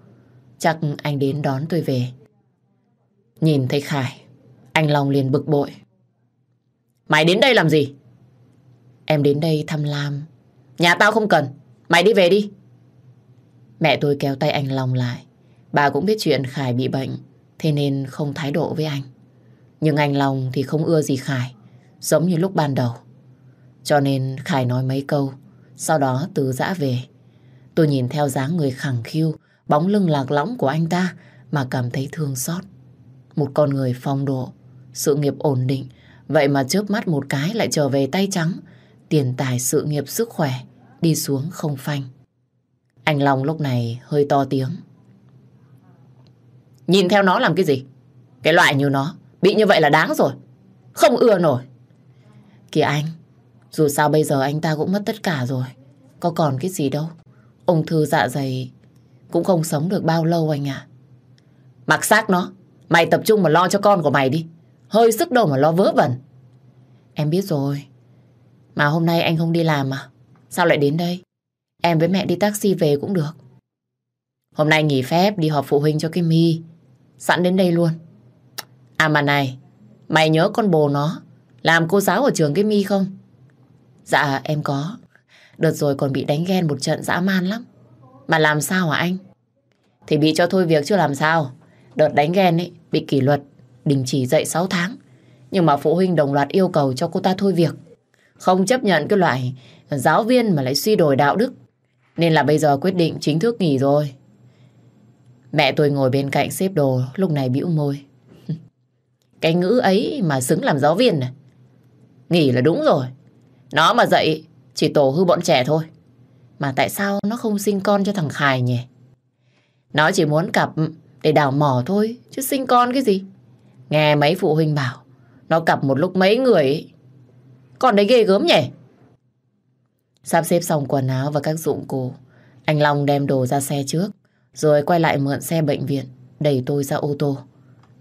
Chắc anh đến đón tôi về. Nhìn thấy Khải, anh Long liền bực bội. Mày đến đây làm gì? Em đến đây thăm Lam. Nhà tao không cần, mày đi về đi. Mẹ tôi kéo tay anh Long lại. Bà cũng biết chuyện Khải bị bệnh, thế nên không thái độ với anh. Nhưng anh Long thì không ưa gì Khải, giống như lúc ban đầu. Cho nên Khải nói mấy câu, sau đó từ giã về. Tôi nhìn theo dáng người khẳng khiu, bóng lưng lạc lõng của anh ta mà cảm thấy thương xót. Một con người phong độ, sự nghiệp ổn định, vậy mà chớp mắt một cái lại trở về tay trắng, tiền tài sự nghiệp sức khỏe, đi xuống không phanh. Anh Long lúc này hơi to tiếng. Nhìn theo nó làm cái gì? Cái loại như nó, bị như vậy là đáng rồi. Không ưa nổi. Kìa anh, dù sao bây giờ anh ta cũng mất tất cả rồi. Có còn cái gì đâu. Ung thư dạ dày cũng không sống được bao lâu anh ạ. Mặc xác nó, mày tập trung mà lo cho con của mày đi. Hơi sức đâu mà lo vớ vẩn. Em biết rồi. Mà hôm nay anh không đi làm à? Sao lại đến đây? Em với mẹ đi taxi về cũng được. Hôm nay nghỉ phép đi họp phụ huynh cho cái mi. Sẵn đến đây luôn. À mà này, mày nhớ con bồ nó làm cô giáo ở trường cái mi không? Dạ em có. Đợt rồi còn bị đánh ghen một trận dã man lắm. Mà làm sao hả anh? Thì bị cho thôi việc chứ làm sao. Đợt đánh ghen ấy, bị kỷ luật, đình chỉ dạy 6 tháng. Nhưng mà phụ huynh đồng loạt yêu cầu cho cô ta thôi việc. Không chấp nhận cái loại giáo viên mà lại suy đổi đạo đức. Nên là bây giờ quyết định chính thức nghỉ rồi. Mẹ tôi ngồi bên cạnh xếp đồ lúc này bĩu môi. *laughs* Cái ngữ ấy mà xứng làm giáo viên này. Nghỉ là đúng rồi. Nó mà dạy chỉ tổ hư bọn trẻ thôi. Mà tại sao nó không sinh con cho thằng Khải nhỉ? Nó chỉ muốn cặp để đào mỏ thôi, chứ sinh con cái gì. Nghe mấy phụ huynh bảo, nó cặp một lúc mấy người ấy. Con đấy ghê gớm nhỉ? Sắp xếp xong quần áo và các dụng cụ, anh Long đem đồ ra xe trước, rồi quay lại mượn xe bệnh viện, đẩy tôi ra ô tô.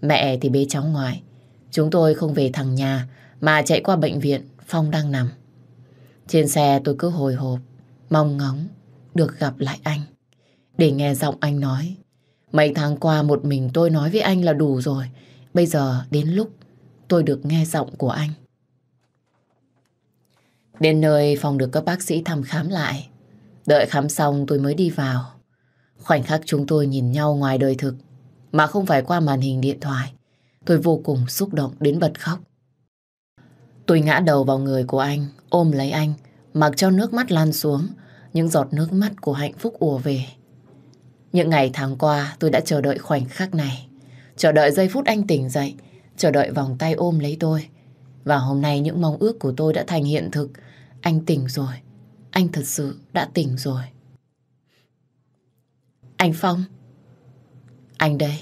Mẹ thì bế cháu ngoài. Chúng tôi không về thằng nhà, mà chạy qua bệnh viện, Phong đang nằm. Trên xe tôi cứ hồi hộp, mong ngóng, được gặp lại anh. Để nghe giọng anh nói. Mấy tháng qua một mình tôi nói với anh là đủ rồi. Bây giờ đến lúc tôi được nghe giọng của anh. Đến nơi phòng được các bác sĩ thăm khám lại. Đợi khám xong tôi mới đi vào. Khoảnh khắc chúng tôi nhìn nhau ngoài đời thực mà không phải qua màn hình điện thoại. Tôi vô cùng xúc động đến bật khóc. Tôi ngã đầu vào người của anh, ôm lấy anh, mặc cho nước mắt lan xuống, những giọt nước mắt của hạnh phúc ùa về. Những ngày tháng qua tôi đã chờ đợi khoảnh khắc này, chờ đợi giây phút anh tỉnh dậy, chờ đợi vòng tay ôm lấy tôi. Và hôm nay những mong ước của tôi đã thành hiện thực. Anh tỉnh rồi, anh thật sự đã tỉnh rồi. Anh Phong, anh đây.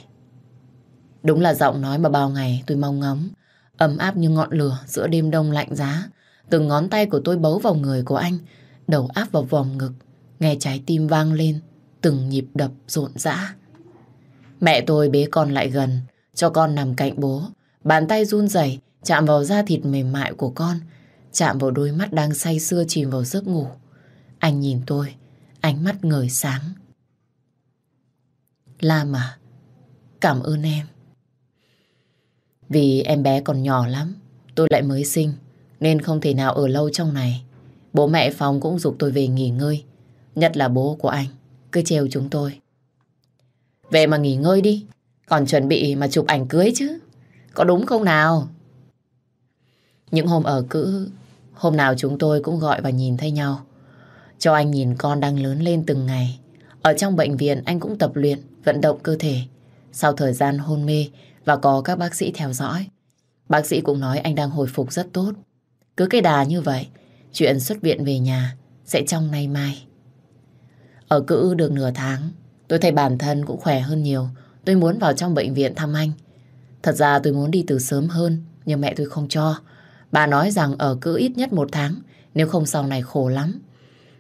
Đúng là giọng nói mà bao ngày tôi mong ngóng, ấm áp như ngọn lửa giữa đêm đông lạnh giá. Từng ngón tay của tôi bấu vào người của anh, đầu áp vào vòng ngực, nghe trái tim vang lên, từng nhịp đập rộn rã. Mẹ tôi bế con lại gần, cho con nằm cạnh bố. Bàn tay run rẩy chạm vào da thịt mềm mại của con, chạm vào đôi mắt đang say sưa chìm vào giấc ngủ. Anh nhìn tôi, ánh mắt ngời sáng. Lam à, cảm ơn em. Vì em bé còn nhỏ lắm, tôi lại mới sinh, nên không thể nào ở lâu trong này. Bố mẹ Phong cũng dục tôi về nghỉ ngơi, nhất là bố của anh, cứ trêu chúng tôi. Về mà nghỉ ngơi đi, còn chuẩn bị mà chụp ảnh cưới chứ. Có đúng không nào? Những hôm ở cữ, hôm nào chúng tôi cũng gọi và nhìn thấy nhau. Cho anh nhìn con đang lớn lên từng ngày. Ở trong bệnh viện anh cũng tập luyện, vận động cơ thể. Sau thời gian hôn mê và có các bác sĩ theo dõi, bác sĩ cũng nói anh đang hồi phục rất tốt. Cứ cái đà như vậy, chuyện xuất viện về nhà sẽ trong nay mai. Ở cữ được nửa tháng, tôi thấy bản thân cũng khỏe hơn nhiều. Tôi muốn vào trong bệnh viện thăm anh. Thật ra tôi muốn đi từ sớm hơn, nhưng mẹ tôi không cho. Bà nói rằng ở cữ ít nhất một tháng, nếu không sau này khổ lắm.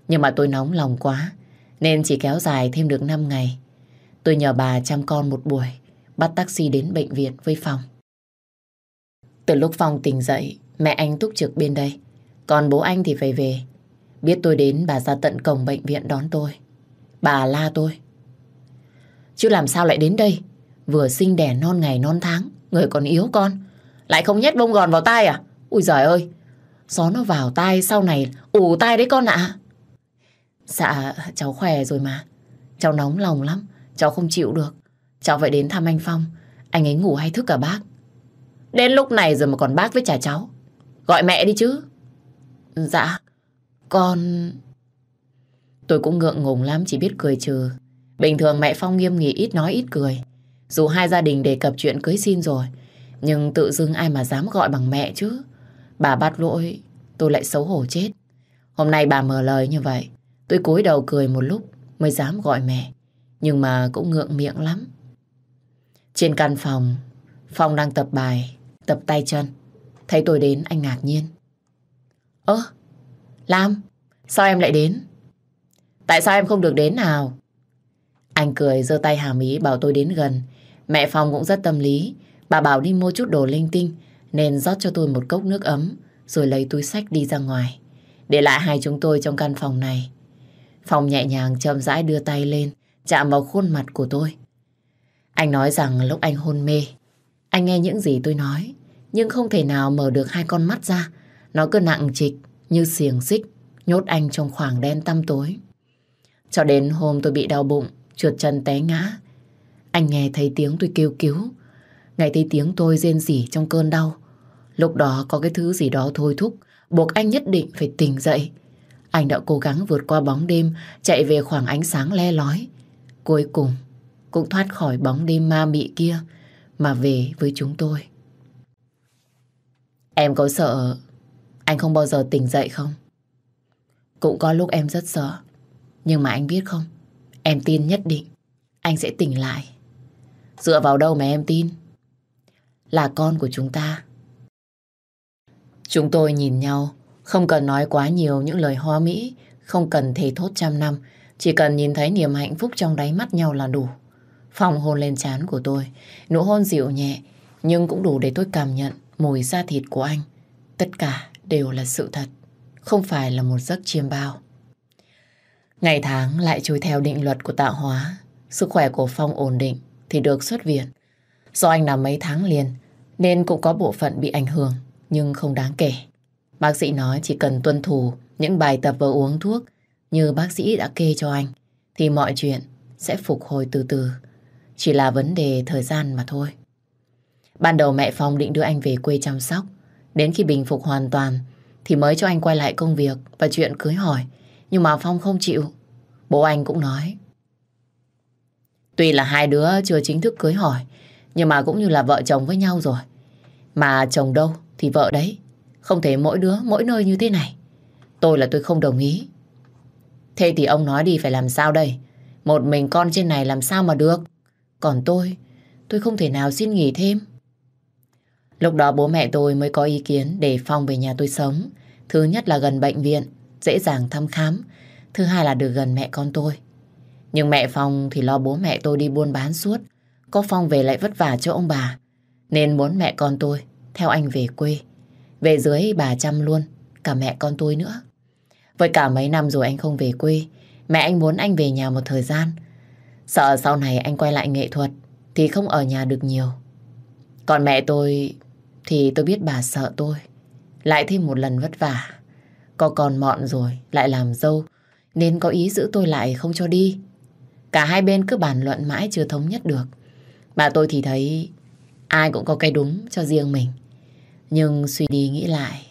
Nhưng mà tôi nóng lòng quá, nên chỉ kéo dài thêm được 5 ngày. Tôi nhờ bà chăm con một buổi, bắt taxi đến bệnh viện với Phong. Từ lúc Phong tỉnh dậy, mẹ anh túc trực bên đây. Còn bố anh thì phải về. Biết tôi đến, bà ra tận cổng bệnh viện đón tôi. Bà la tôi. Chứ làm sao lại đến đây? Vừa sinh đẻ non ngày non tháng, người còn yếu con. Lại không nhét bông gòn vào tai à? Ui giời ơi, gió nó vào tai sau này ủ tai đấy con ạ. Dạ, cháu khỏe rồi mà. Cháu nóng lòng lắm, cháu không chịu được. Cháu phải đến thăm anh Phong. Anh ấy ngủ hay thức cả bác. Đến lúc này rồi mà còn bác với trả cháu. Gọi mẹ đi chứ. Dạ, con... Tôi cũng ngượng ngùng lắm, chỉ biết cười trừ. Bình thường mẹ Phong nghiêm nghị ít nói ít cười. Dù hai gia đình đề cập chuyện cưới xin rồi, nhưng tự dưng ai mà dám gọi bằng mẹ chứ. Bà bắt lỗi, tôi lại xấu hổ chết. Hôm nay bà mở lời như vậy, tôi cúi đầu cười một lúc mới dám gọi mẹ. Nhưng mà cũng ngượng miệng lắm. Trên căn phòng, Phong đang tập bài, tập tay chân. Thấy tôi đến, anh ngạc nhiên. Ơ, Lam, sao em lại đến? Tại sao em không được đến nào? Anh cười, giơ tay hàm ý bảo tôi đến gần. Mẹ Phong cũng rất tâm lý. Bà bảo đi mua chút đồ linh tinh, nên rót cho tôi một cốc nước ấm, rồi lấy túi sách đi ra ngoài. Để lại hai chúng tôi trong căn phòng này. Phong nhẹ nhàng chậm rãi đưa tay lên, chạm vào khuôn mặt của tôi. Anh nói rằng lúc anh hôn mê, anh nghe những gì tôi nói, nhưng không thể nào mở được hai con mắt ra. Nó cứ nặng trịch, như xiềng xích, nhốt anh trong khoảng đen tăm tối. Cho đến hôm tôi bị đau bụng, trượt chân té ngã. Anh nghe thấy tiếng tôi kêu cứu. Nghe thấy tiếng tôi rên rỉ trong cơn đau. Lúc đó có cái thứ gì đó thôi thúc, buộc anh nhất định phải tỉnh dậy. Anh đã cố gắng vượt qua bóng đêm, chạy về khoảng ánh sáng le lói. Cuối cùng, cũng thoát khỏi bóng đêm ma mị kia, mà về với chúng tôi. Em có sợ anh không bao giờ tỉnh dậy không? Cũng có lúc em rất sợ. Nhưng mà anh biết không, em tin nhất định anh sẽ tỉnh lại. Dựa vào đâu mà em tin? Là con của chúng ta. Chúng tôi nhìn nhau, không cần nói quá nhiều những lời hoa mỹ, không cần thề thốt trăm năm, chỉ cần nhìn thấy niềm hạnh phúc trong đáy mắt nhau là đủ. Phòng hôn lên trán của tôi, nụ hôn dịu nhẹ, nhưng cũng đủ để tôi cảm nhận mùi da thịt của anh. Tất cả đều là sự thật, không phải là một giấc chiêm bao. Ngày tháng lại trôi theo định luật của tạo hóa. Sức khỏe của Phong ổn định thì được xuất viện. Do anh nằm mấy tháng liền, nên cũng có bộ phận bị ảnh hưởng, nhưng không đáng kể. Bác sĩ nói chỉ cần tuân thủ những bài tập và uống thuốc như bác sĩ đã kê cho anh, thì mọi chuyện sẽ phục hồi từ từ. Chỉ là vấn đề thời gian mà thôi. Ban đầu mẹ Phong định đưa anh về quê chăm sóc. Đến khi bình phục hoàn toàn, thì mới cho anh quay lại công việc và chuyện cưới hỏi. Nhưng mà Phong không chịu. Bố anh cũng nói. Tuy là hai đứa chưa chính thức cưới hỏi nhưng mà cũng như là vợ chồng với nhau rồi. Mà chồng đâu thì vợ đấy. Không thể mỗi đứa mỗi nơi như thế này. Tôi là tôi không đồng ý. Thế thì ông nói đi phải làm sao đây? Một mình con trên này làm sao mà được? Còn tôi, tôi không thể nào xin nghỉ thêm. Lúc đó bố mẹ tôi mới có ý kiến để Phong về nhà tôi sống. Thứ nhất là gần bệnh viện, dễ dàng thăm khám. Thứ hai là được gần mẹ con tôi. Nhưng mẹ Phong thì lo bố mẹ tôi đi buôn bán suốt. Có Phong về lại vất vả cho ông bà. Nên muốn mẹ con tôi theo anh về quê. Về dưới bà chăm luôn, cả mẹ con tôi nữa. Với cả mấy năm rồi anh không về quê, mẹ anh muốn anh về nhà một thời gian. Sợ sau này anh quay lại nghệ thuật thì không ở nhà được nhiều. Còn mẹ tôi thì tôi biết bà sợ tôi. Lại thêm một lần vất vả. Có còn mọn rồi, lại làm dâu, nên có ý giữ tôi lại không cho đi. Cả hai bên cứ bàn luận mãi chưa thống nhất được. Bà tôi thì thấy ai cũng có cái đúng cho riêng mình. Nhưng suy đi nghĩ lại,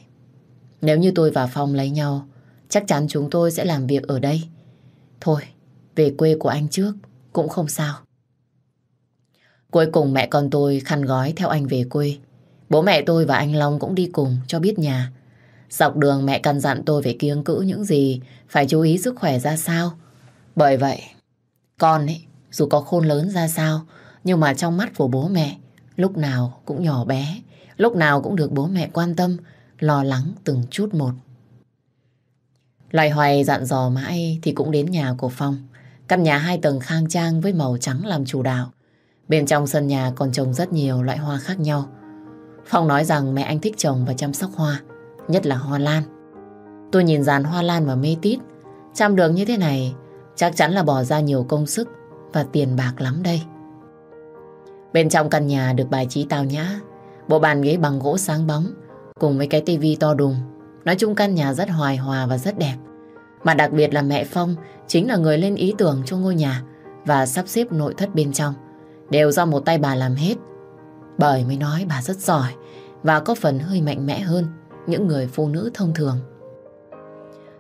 nếu như tôi và Phong lấy nhau, chắc chắn chúng tôi sẽ làm việc ở đây. Thôi, về quê của anh trước, cũng không sao. Cuối cùng mẹ con tôi khăn gói theo anh về quê. Bố mẹ tôi và anh Long cũng đi cùng cho biết nhà. Dọc đường mẹ căn dặn tôi phải kiêng cữ những gì, phải chú ý sức khỏe ra sao. Bởi vậy, con ấy, dù có khôn lớn ra sao, nhưng mà trong mắt của bố mẹ, lúc nào cũng nhỏ bé, lúc nào cũng được bố mẹ quan tâm, lo lắng từng chút một. Loài hoài dặn dò mãi thì cũng đến nhà của Phong. Căn nhà hai tầng khang trang với màu trắng làm chủ đạo. Bên trong sân nhà còn trồng rất nhiều loại hoa khác nhau. Phong nói rằng mẹ anh thích trồng và chăm sóc hoa, nhất là hoa lan. Tôi nhìn dàn hoa lan và mê tít. Chăm đường như thế này, chắc chắn là bỏ ra nhiều công sức và tiền bạc lắm đây. Bên trong căn nhà được bài trí tao nhã, bộ bàn ghế bằng gỗ sáng bóng, cùng với cái tivi to đùng. Nói chung căn nhà rất hoài hòa và rất đẹp. Mà đặc biệt là mẹ Phong chính là người lên ý tưởng cho ngôi nhà và sắp xếp nội thất bên trong. Đều do một tay bà làm hết. Bởi mới nói bà rất giỏi và có phần hơi mạnh mẽ hơn những người phụ nữ thông thường.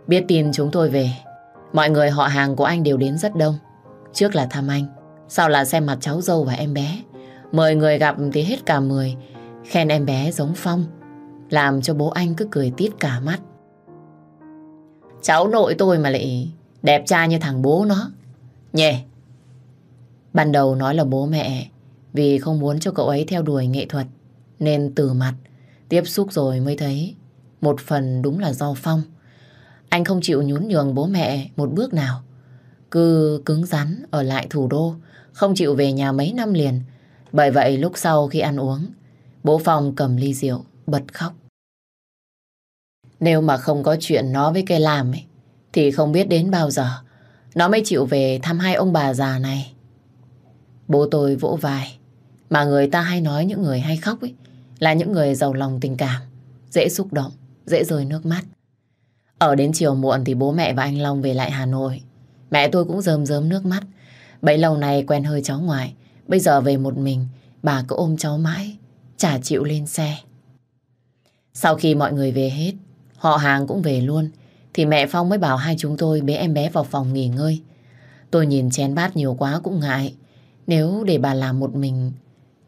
Biết tin chúng tôi về, mọi người họ hàng của anh đều đến rất đông. Trước là thăm anh, sau là xem mặt cháu dâu và em bé. Mời người gặp thì hết cả mười, khen em bé giống Phong, làm cho bố anh cứ cười tít cả mắt. Cháu nội tôi mà lại đẹp trai như thằng bố nó. Nhè. Ban đầu nói là bố mẹ vì không muốn cho cậu ấy theo đuổi nghệ thuật nên từ mặt tiếp xúc rồi mới thấy một phần đúng là do Phong. Anh không chịu nhún nhường bố mẹ một bước nào. Cứ cứng rắn ở lại thủ đô, không chịu về nhà mấy năm liền. Bởi vậy lúc sau khi ăn uống, bố Phong cầm ly rượu, bật khóc. Nếu mà không có chuyện nó với cây làm ấy, thì không biết đến bao giờ nó mới chịu về thăm hai ông bà già này. Bố tôi vỗ vai, mà người ta hay nói những người hay khóc ấy là những người giàu lòng tình cảm, dễ xúc động, dễ rơi nước mắt. Ở đến chiều muộn thì bố mẹ và anh Long về lại Hà Nội. Mẹ tôi cũng rơm rớm nước mắt. Bấy lâu này quen hơi cháu ngoại, bây giờ về một mình, bà cứ ôm cháu mãi, chả chịu lên xe. Sau khi mọi người về hết, họ hàng cũng về luôn, thì mẹ Phong mới bảo hai chúng tôi bế em bé vào phòng nghỉ ngơi. Tôi nhìn chén bát nhiều quá cũng ngại. Nếu để bà làm một mình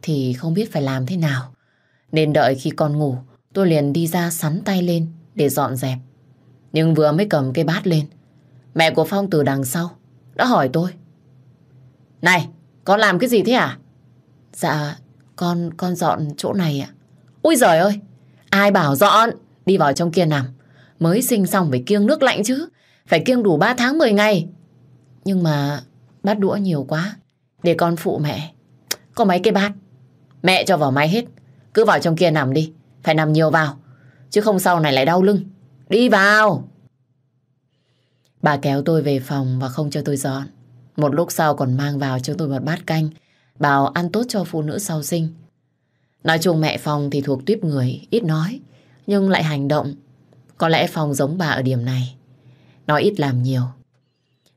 thì không biết phải làm thế nào. Nên đợi khi con ngủ, tôi liền đi ra sắn tay lên để dọn dẹp. Nhưng vừa mới cầm cái bát lên, mẹ của Phong từ đằng sau đã hỏi tôi. Này, con làm cái gì thế à? Dạ, con con dọn chỗ này ạ. Ui giời ơi, ai bảo dọn, đi vào trong kia nằm. Mới sinh xong phải kiêng nước lạnh chứ, phải kiêng đủ 3 tháng 10 ngày. Nhưng mà bát đũa nhiều quá, để con phụ mẹ. Có mấy cái bát, mẹ cho vào máy hết. Cứ vào trong kia nằm đi, phải nằm nhiều vào. Chứ không sau này lại đau lưng. Đi vào. Bà kéo tôi về phòng và không cho tôi dọn. Một lúc sau còn mang vào cho tôi một bát canh, bảo ăn tốt cho phụ nữ sau sinh. Nói chung mẹ Phong thì thuộc tuyếp người, ít nói, nhưng lại hành động. Có lẽ Phong giống bà ở điểm này. Nói ít làm nhiều.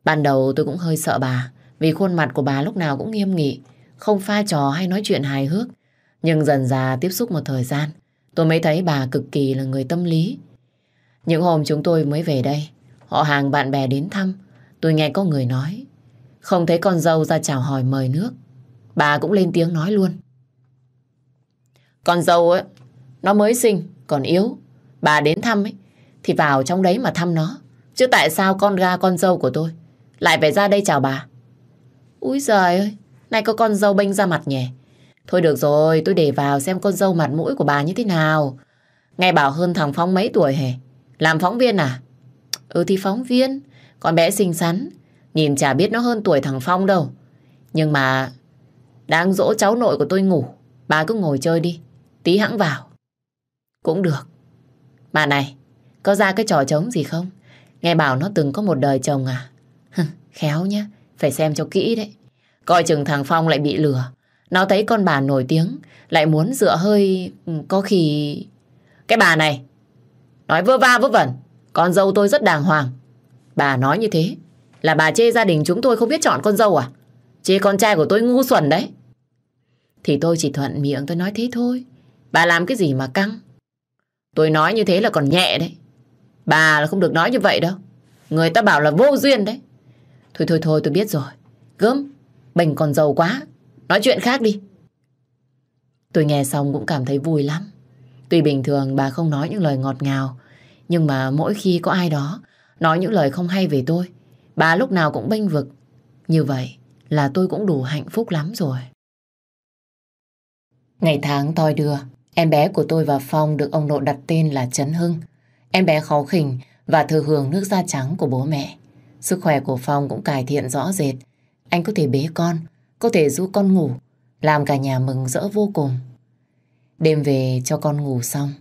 Ban đầu tôi cũng hơi sợ bà, vì khuôn mặt của bà lúc nào cũng nghiêm nghị, không pha trò hay nói chuyện hài hước. Nhưng dần dà tiếp xúc một thời gian, tôi mới thấy bà cực kỳ là người tâm lý. Những hôm chúng tôi mới về đây, họ hàng bạn bè đến thăm, tôi nghe có người nói, không thấy con dâu ra chào hỏi mời nước. Bà cũng lên tiếng nói luôn. Con dâu ấy, nó mới sinh, còn yếu. Bà đến thăm ấy, thì vào trong đấy mà thăm nó. Chứ tại sao con ga con dâu của tôi lại phải ra đây chào bà? Úi giời ơi, này có con dâu bênh ra mặt nhỉ? Thôi được rồi, tôi để vào xem con dâu mặt mũi của bà như thế nào. Nghe bảo hơn thằng Phong mấy tuổi hề? Làm phóng viên à? Ừ thì phóng viên, con bé xinh xắn. Nhìn chả biết nó hơn tuổi thằng Phong đâu. Nhưng mà đang dỗ cháu nội của tôi ngủ. Bà cứ ngồi chơi đi. Tí hãng vào. Cũng được. Bà này, có ra cái trò trống gì không? Nghe bảo nó từng có một đời chồng à? Khéo nhá, phải xem cho kỹ đấy. Coi chừng thằng Phong lại bị lừa. Nó thấy con bà nổi tiếng, lại muốn dựa hơi... Ừ, có khi... Cái bà này, nói vơ va vớ vẩn, con dâu tôi rất đàng hoàng. Bà nói như thế, là bà chê gia đình chúng tôi không biết chọn con dâu à? Chê con trai của tôi ngu xuẩn đấy. Thì tôi chỉ thuận miệng tôi nói thế thôi. Bà làm cái gì mà căng? Tôi nói như thế là còn nhẹ đấy. Bà là không được nói như vậy đâu. Người ta bảo là vô duyên đấy. Thôi thôi thôi tôi biết rồi. Gớm, Bình còn giàu quá. Nói chuyện khác đi. Tôi nghe xong cũng cảm thấy vui lắm. Tuy bình thường bà không nói những lời ngọt ngào, nhưng mà mỗi khi có ai đó nói những lời không hay về tôi, bà lúc nào cũng bênh vực. Như vậy là tôi cũng đủ hạnh phúc lắm rồi. Ngày tháng toi đưa, em bé của tôi và Phong được ông nội đặt tên là Trấn Hưng. Em bé khó khỉnh và thừa hưởng nước da trắng của bố mẹ. Sức khỏe của Phong cũng cải thiện rõ rệt. Anh có thể bế con, có thể giúp con ngủ, làm cả nhà mừng rỡ vô cùng. Đêm về cho con ngủ xong,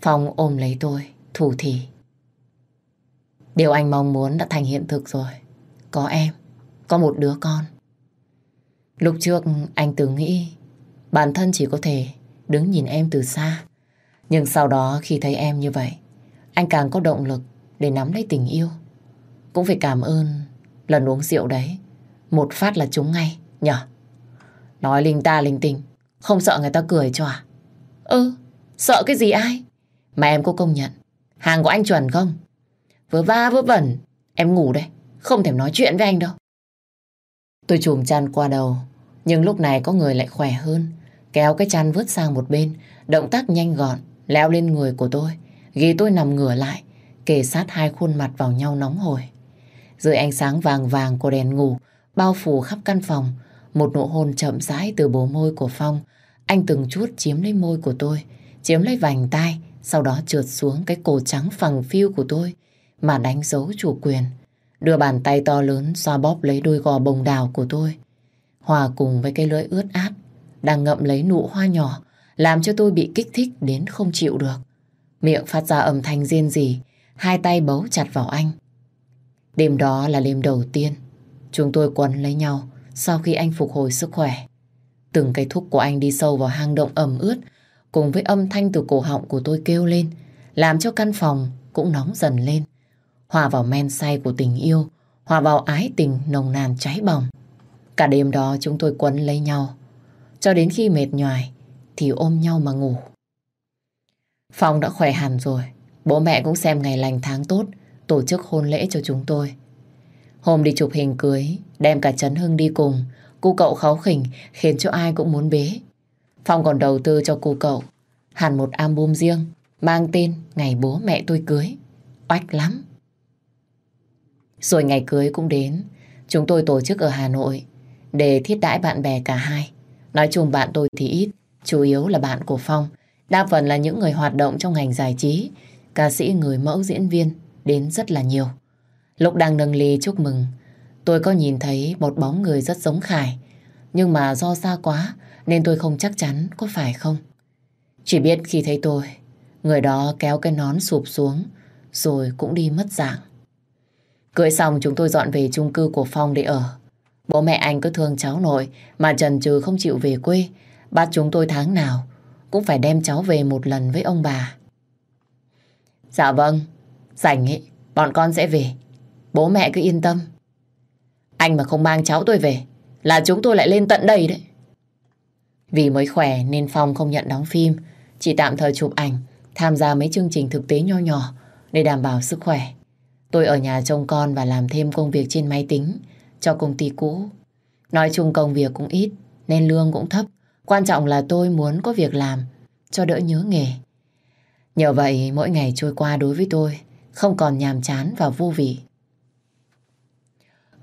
Phong ôm lấy tôi, thủ thỉ. Điều anh mong muốn đã thành hiện thực rồi. Có em, có một đứa con. Lúc trước anh từng nghĩ bản thân chỉ có thể đứng nhìn em từ xa. Nhưng sau đó khi thấy em như vậy, anh càng có động lực để nắm lấy tình yêu. Cũng phải cảm ơn lần uống rượu đấy. Một phát là trúng ngay, nhở? Nói linh ta linh tinh, không sợ người ta cười cho à? Ừ, sợ cái gì ai? Mà em có công nhận, hàng của anh chuẩn không? Vớ va vớ vẩn, em ngủ đây, không thèm nói chuyện với anh đâu. Tôi chùm chăn qua đầu, nhưng lúc này có người lại khỏe hơn. Kéo cái chăn vứt sang một bên, động tác nhanh gọn, leo lên người của tôi. Ghi tôi nằm ngửa lại, kề sát hai khuôn mặt vào nhau nóng hổi. Dưới ánh sáng vàng vàng của đèn ngủ, bao phủ khắp căn phòng, một nụ hôn chậm rãi từ bồ môi của Phong. Anh từng chút chiếm lấy môi của tôi, chiếm lấy vành tai, sau đó trượt xuống cái cổ trắng phẳng phiu của tôi, mà đánh dấu chủ quyền. Đưa bàn tay to lớn xoa bóp lấy đôi gò bồng đào của tôi. Hòa cùng với cái lưỡi ướt át, đang ngậm lấy nụ hoa nhỏ, làm cho tôi bị kích thích đến không chịu được. Miệng phát ra âm thanh riêng gì, hai tay bấu chặt vào anh. Đêm đó là đêm đầu tiên, chúng tôi quấn lấy nhau sau khi anh phục hồi sức khỏe. Từng cây thúc của anh đi sâu vào hang động ẩm ướt, cùng với âm thanh từ cổ họng của tôi kêu lên, làm cho căn phòng cũng nóng dần lên. Hòa vào men say của tình yêu, hòa vào ái tình nồng nàn cháy bỏng. Cả đêm đó chúng tôi quấn lấy nhau, cho đến khi mệt nhoài thì ôm nhau mà ngủ. Phong đã khỏe hẳn rồi, bố mẹ cũng xem ngày lành tháng tốt, tổ chức hôn lễ cho chúng tôi. Hôm đi chụp hình cưới, đem cả Trấn Hưng đi cùng, cô cậu kháu khỉnh khiến cho ai cũng muốn bế. Phong còn đầu tư cho cô cậu hẳn một album riêng mang tên Ngày bố mẹ tôi cưới. Oách lắm. Rồi ngày cưới cũng đến, chúng tôi tổ chức ở Hà Nội để thiết đãi bạn bè cả hai. Nói chung bạn tôi thì ít, chủ yếu là bạn của Phong. Đa phần là những người hoạt động trong ngành giải trí, ca sĩ, người mẫu, diễn viên đến rất là nhiều. Lúc đang nâng ly chúc mừng, tôi có nhìn thấy một bóng người rất giống Khải. Nhưng mà do xa quá nên tôi không chắc chắn có phải không. Chỉ biết khi thấy tôi, người đó kéo cái nón sụp xuống rồi cũng đi mất dạng. Cưới xong chúng tôi dọn về chung cư của Phong để ở. Bố mẹ anh cứ thương cháu nội mà trần trừ không chịu về quê. Bắt chúng tôi tháng nào cũng phải đem cháu về một lần với ông bà. Dạ vâng, rảnh ấy, bọn con sẽ về. Bố mẹ cứ yên tâm. Anh mà không mang cháu tôi về là chúng tôi lại lên tận đây đấy. Vì mới khỏe nên Phong không nhận đóng phim, chỉ tạm thời chụp ảnh, tham gia mấy chương trình thực tế nho nhỏ để đảm bảo sức khỏe. Tôi ở nhà trông con và làm thêm công việc trên máy tính cho công ty cũ. Nói chung công việc cũng ít nên lương cũng thấp. Quan trọng là tôi muốn có việc làm cho đỡ nhớ nghề. Nhờ vậy mỗi ngày trôi qua đối với tôi không còn nhàm chán và vô vị.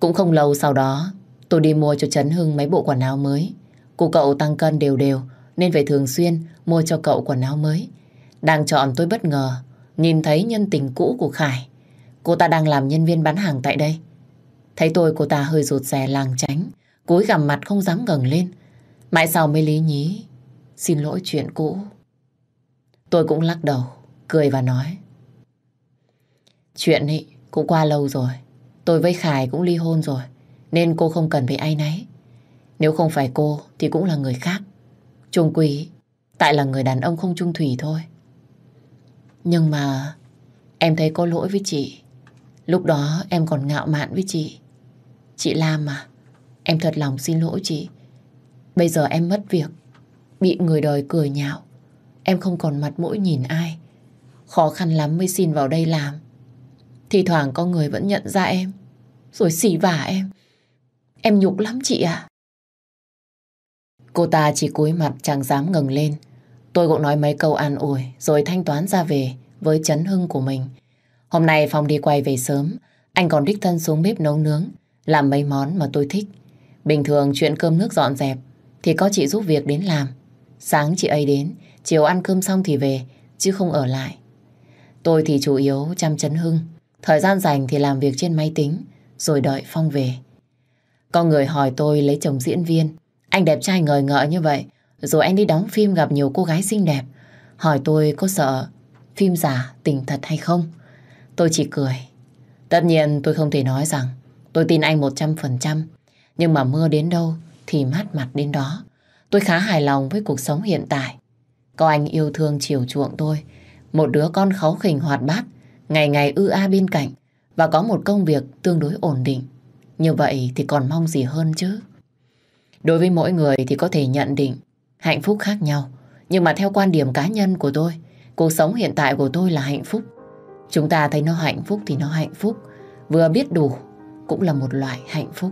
Cũng không lâu sau đó tôi đi mua cho Trấn Hưng mấy bộ quần áo mới. Cô cậu tăng cân đều đều nên phải thường xuyên mua cho cậu quần áo mới. Đang chọn tôi bất ngờ nhìn thấy nhân tình cũ của Khải. Cô ta đang làm nhân viên bán hàng tại đây. Thấy tôi cô ta hơi rụt rè làng tránh, cúi gằm mặt không dám ngẩng lên. Mãi sau mới lý nhí, xin lỗi chuyện cũ. Tôi cũng lắc đầu, cười và nói. Chuyện ấy cũng qua lâu rồi. Tôi với Khải cũng ly hôn rồi, nên cô không cần phải ai nấy. Nếu không phải cô thì cũng là người khác. Trung quý tại là người đàn ông không trung thủy thôi. Nhưng mà em thấy có lỗi với chị. Lúc đó em còn ngạo mạn với chị. Chị Lam mà, em thật lòng xin lỗi chị. Bây giờ em mất việc, bị người đời cười nhạo. Em không còn mặt mũi nhìn ai. Khó khăn lắm mới xin vào đây làm. Thì thoảng có người vẫn nhận ra em, rồi xỉ vả em. Em nhục lắm chị à. Cô ta chỉ cúi mặt chẳng dám ngừng lên. Tôi cũng nói mấy câu an ủi rồi thanh toán ra về với chấn hưng của mình. Hôm nay Phong đi quay về sớm, anh còn đích thân xuống bếp nấu nướng, làm mấy món mà tôi thích. Bình thường chuyện cơm nước dọn dẹp thì có chị giúp việc đến làm. Sáng chị ấy đến, chiều ăn cơm xong thì về, chứ không ở lại. Tôi thì chủ yếu chăm chấn hưng, thời gian rảnh thì làm việc trên máy tính, rồi đợi Phong về. Có người hỏi tôi lấy chồng diễn viên, anh đẹp trai ngời ngợi như vậy, rồi anh đi đóng phim gặp nhiều cô gái xinh đẹp. Hỏi tôi có sợ phim giả tình thật hay không? Tôi chỉ cười. Tất nhiên tôi không thể nói rằng tôi tin anh 100%. Nhưng mà mưa đến đâu thì mát mặt đến đó. Tôi khá hài lòng với cuộc sống hiện tại. Có anh yêu thương chiều chuộng tôi. Một đứa con kháu khỉnh hoạt bát, ngày ngày ư a bên cạnh và có một công việc tương đối ổn định. Như vậy thì còn mong gì hơn chứ? Đối với mỗi người thì có thể nhận định hạnh phúc khác nhau. Nhưng mà theo quan điểm cá nhân của tôi, cuộc sống hiện tại của tôi là hạnh phúc. Chúng ta thấy nó hạnh phúc thì nó hạnh phúc. Vừa biết đủ cũng là một loại hạnh phúc.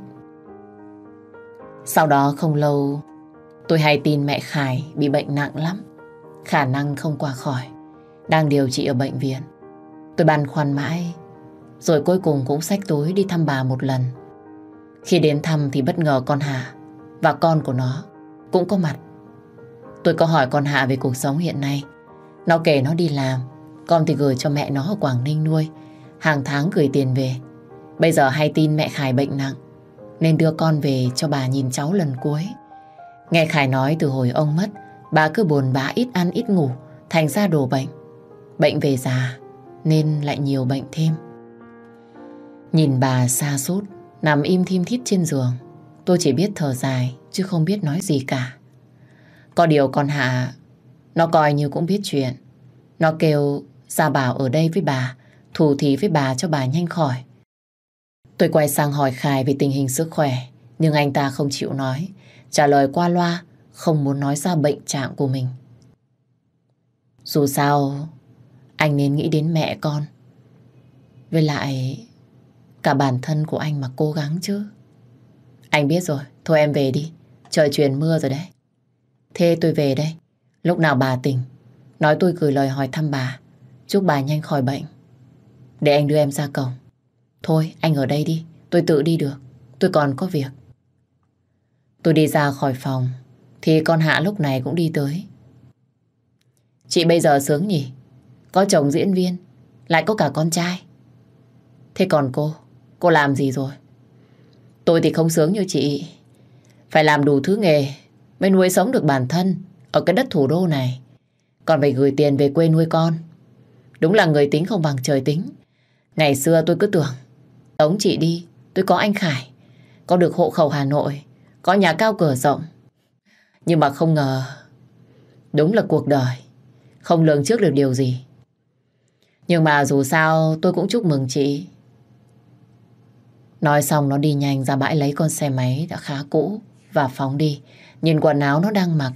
Sau đó không lâu, tôi hay tin mẹ Khải bị bệnh nặng lắm. Khả năng không qua khỏi. Đang điều trị ở bệnh viện. Tôi băn khoăn mãi, rồi cuối cùng cũng xách túi đi thăm bà một lần. Khi đến thăm thì bất ngờ con Hà và con của nó cũng có mặt. Tôi có hỏi con hà về cuộc sống hiện nay. Nó kể nó đi làm, con thì gửi cho mẹ nó ở Quảng Ninh nuôi. Hàng tháng gửi tiền về. Bây giờ hay tin mẹ Khải bệnh nặng, nên đưa con về cho bà nhìn cháu lần cuối. Nghe Khải nói từ hồi ông mất, bà cứ buồn bã ít ăn ít ngủ, thành ra đổ bệnh. Bệnh về già, nên lại nhiều bệnh thêm. Nhìn bà xa sút nằm im thim thít trên giường. Tôi chỉ biết thở dài, chứ không biết nói gì cả. Có điều con Hạ, nó coi như cũng biết chuyện. Nó kêu ra bảo ở đây với bà, thủ thí với bà cho bà nhanh khỏi. Tôi quay sang hỏi Khải về tình hình sức khỏe, nhưng anh ta không chịu nói. Trả lời qua loa, không muốn nói ra bệnh trạng của mình. Dù sao, anh nên nghĩ đến mẹ con. Với lại, cả bản thân của anh mà cố gắng chứ. Anh biết rồi, thôi em về đi. Trời chuyển mưa rồi đấy. Thế tôi về đây. Lúc nào bà tỉnh, nói tôi gửi lời hỏi thăm bà. Chúc bà nhanh khỏi bệnh. Để anh đưa em ra cổng. Thôi, anh ở đây đi. Tôi tự đi được. Tôi còn có việc. Tôi đi ra khỏi phòng, thì con Hạ lúc này cũng đi tới. Chị bây giờ sướng nhỉ? Có chồng diễn viên, lại có cả con trai. Thế còn cô, cô làm gì rồi? Tôi thì không sướng như chị. Phải làm đủ thứ nghề mới nuôi sống được bản thân ở cái đất thủ đô này. Còn phải gửi tiền về quê nuôi con. Đúng là người tính không bằng trời tính. Ngày xưa tôi cứ tưởng Tống chị đi, tôi có anh Khải, có được hộ khẩu Hà Nội, có nhà cao cửa rộng. Nhưng mà không ngờ, đúng là cuộc đời, không lường trước được điều gì. Nhưng mà dù sao tôi cũng chúc mừng chị. Nói xong nó đi nhanh ra bãi lấy con xe máy đã khá cũ và phóng đi. Nhìn quần áo nó đang mặc,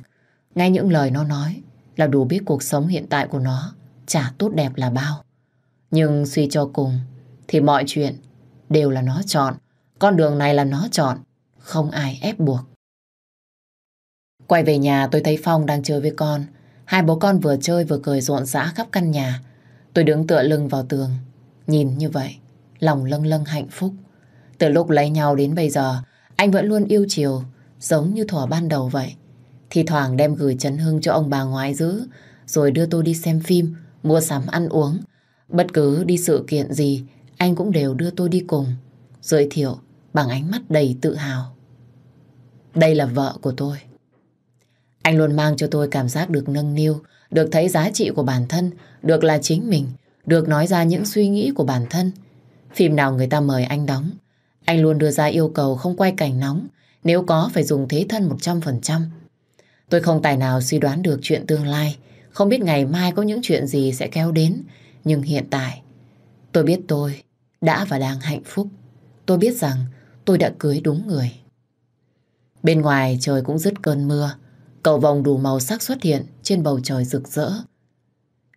ngay những lời nó nói là đủ biết cuộc sống hiện tại của nó chả tốt đẹp là bao. Nhưng suy cho cùng thì mọi chuyện đều là nó chọn. Con đường này là nó chọn, không ai ép buộc. Quay về nhà tôi thấy Phong đang chơi với con. Hai bố con vừa chơi vừa cười rộn rã khắp căn nhà. Tôi đứng tựa lưng vào tường, nhìn như vậy, lòng lâng lâng hạnh phúc. Từ lúc lấy nhau đến bây giờ, anh vẫn luôn yêu chiều, giống như thuở ban đầu vậy. Thì thoảng đem gửi chấn hương cho ông bà ngoại giữ, rồi đưa tôi đi xem phim, mua sắm ăn uống. Bất cứ đi sự kiện gì, anh cũng đều đưa tôi đi cùng, giới thiệu bằng ánh mắt đầy tự hào. Đây là vợ của tôi. Anh luôn mang cho tôi cảm giác được nâng niu, được thấy giá trị của bản thân, được là chính mình, được nói ra những suy nghĩ của bản thân. Phim nào người ta mời anh đóng, anh luôn đưa ra yêu cầu không quay cảnh nóng, nếu có phải dùng thế thân 100%. Tôi không tài nào suy đoán được chuyện tương lai, không biết ngày mai có những chuyện gì sẽ kéo đến, nhưng hiện tại tôi biết tôi đã và đang hạnh phúc. Tôi biết rằng tôi đã cưới đúng người. Bên ngoài trời cũng dứt cơn mưa, cầu vồng đủ màu sắc xuất hiện trên bầu trời rực rỡ.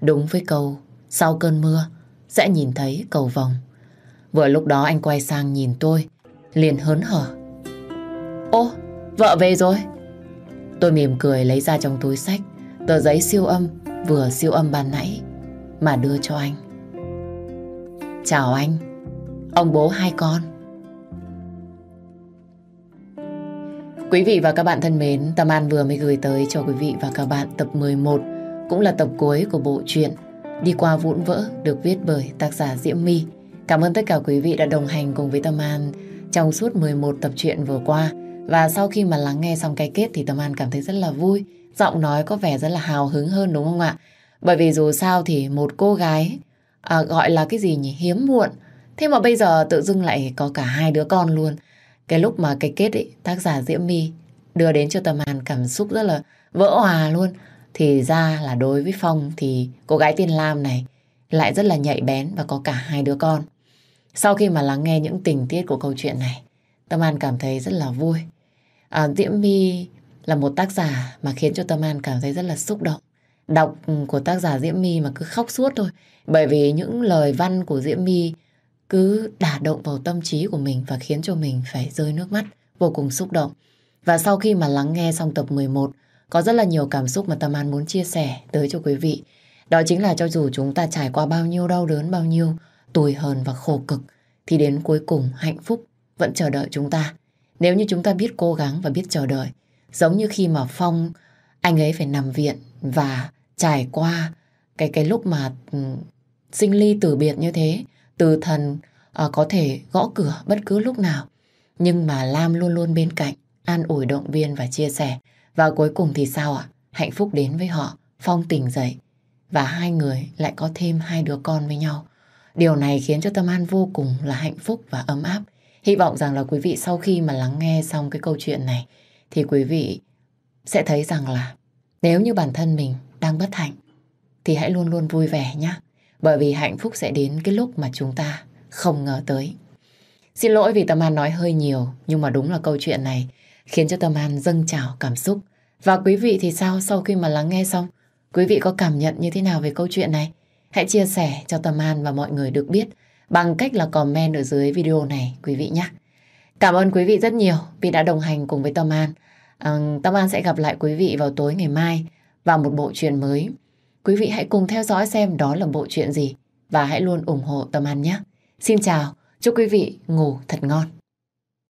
Đúng với câu, sau cơn mưa sẽ nhìn thấy cầu vồng. Vừa lúc đó anh quay sang nhìn tôi, liền hớn hở. Ô, vợ về rồi. Tôi mỉm cười lấy ra trong túi sách tờ giấy siêu âm vừa siêu âm ban nãy mà đưa cho anh. Chào anh, ông bố hai con. Quý vị và các bạn thân mến, Tâm An vừa mới gửi tới cho quý vị và các bạn tập 11, cũng là tập cuối của bộ truyện Đi qua vụn vỡ được viết bởi tác giả Diễm My. Cảm ơn tất cả quý vị đã đồng hành cùng với Tâm An trong suốt 11 tập truyện vừa qua. Và sau khi mà lắng nghe xong cái kết thì Tâm An cảm thấy rất là vui. Giọng nói có vẻ rất là hào hứng hơn đúng không ạ? Bởi vì dù sao thì một cô gái à, gọi là cái gì nhỉ? Hiếm muộn. Thế mà bây giờ tự dưng lại có cả hai đứa con luôn. Cái lúc mà cái kết ấy, tác giả Diễm My đưa đến cho Tâm An cảm xúc rất là vỡ hòa luôn. Thì ra là đối với Phong thì cô gái tên Lam này lại rất là nhạy bén và có cả hai đứa con. Sau khi mà lắng nghe những tình tiết của câu chuyện này, Tâm An cảm thấy rất là vui. À, Diễm My là một tác giả mà khiến cho Tâm An cảm thấy rất là xúc động. Đọc của tác giả Diễm My mà cứ khóc suốt thôi. Bởi vì những lời văn của Diễm My cứ đả động vào tâm trí của mình và khiến cho mình phải rơi nước mắt, vô cùng xúc động. Và sau khi mà lắng nghe xong tập 11, có rất là nhiều cảm xúc mà Tâm An muốn chia sẻ tới cho quý vị. Đó chính là cho dù chúng ta trải qua bao nhiêu đau đớn, bao nhiêu tủi hờn và khổ cực, thì đến cuối cùng hạnh phúc vẫn chờ đợi chúng ta. Nếu như chúng ta biết cố gắng và biết chờ đợi, giống như khi mà Phong, anh ấy phải nằm viện và trải qua cái cái lúc mà ừ, sinh ly tử biệt như thế, từ thần à, có thể gõ cửa bất cứ lúc nào. Nhưng mà Lam luôn luôn bên cạnh, an ủi động viên và chia sẻ. Và cuối cùng thì sao ạ? Hạnh phúc đến với họ, Phong tỉnh dậy. Và hai người lại có thêm hai đứa con với nhau. Điều này khiến cho Tâm An vô cùng là hạnh phúc và ấm áp. Hy vọng rằng là quý vị sau khi mà lắng nghe xong cái câu chuyện này thì quý vị sẽ thấy rằng là nếu như bản thân mình đang bất hạnh thì hãy luôn luôn vui vẻ nhé. Bởi vì hạnh phúc sẽ đến cái lúc mà chúng ta không ngờ tới. Xin lỗi vì Tâm An nói hơi nhiều nhưng mà đúng là câu chuyện này khiến cho Tâm An dâng trào cảm xúc. Và quý vị thì sao sau khi mà lắng nghe xong? Quý vị có cảm nhận như thế nào về câu chuyện này? Hãy chia sẻ cho Tâm An và mọi người được biết bằng cách là comment ở dưới video này quý vị nhé. Cảm ơn quý vị rất nhiều vì đã đồng hành cùng với Tâm An. À, Tâm An sẽ gặp lại quý vị vào tối ngày mai vào một bộ truyện mới. Quý vị hãy cùng theo dõi xem đó là bộ truyện gì và hãy luôn ủng hộ Tâm An nhé. Xin chào, chúc quý vị ngủ thật ngon.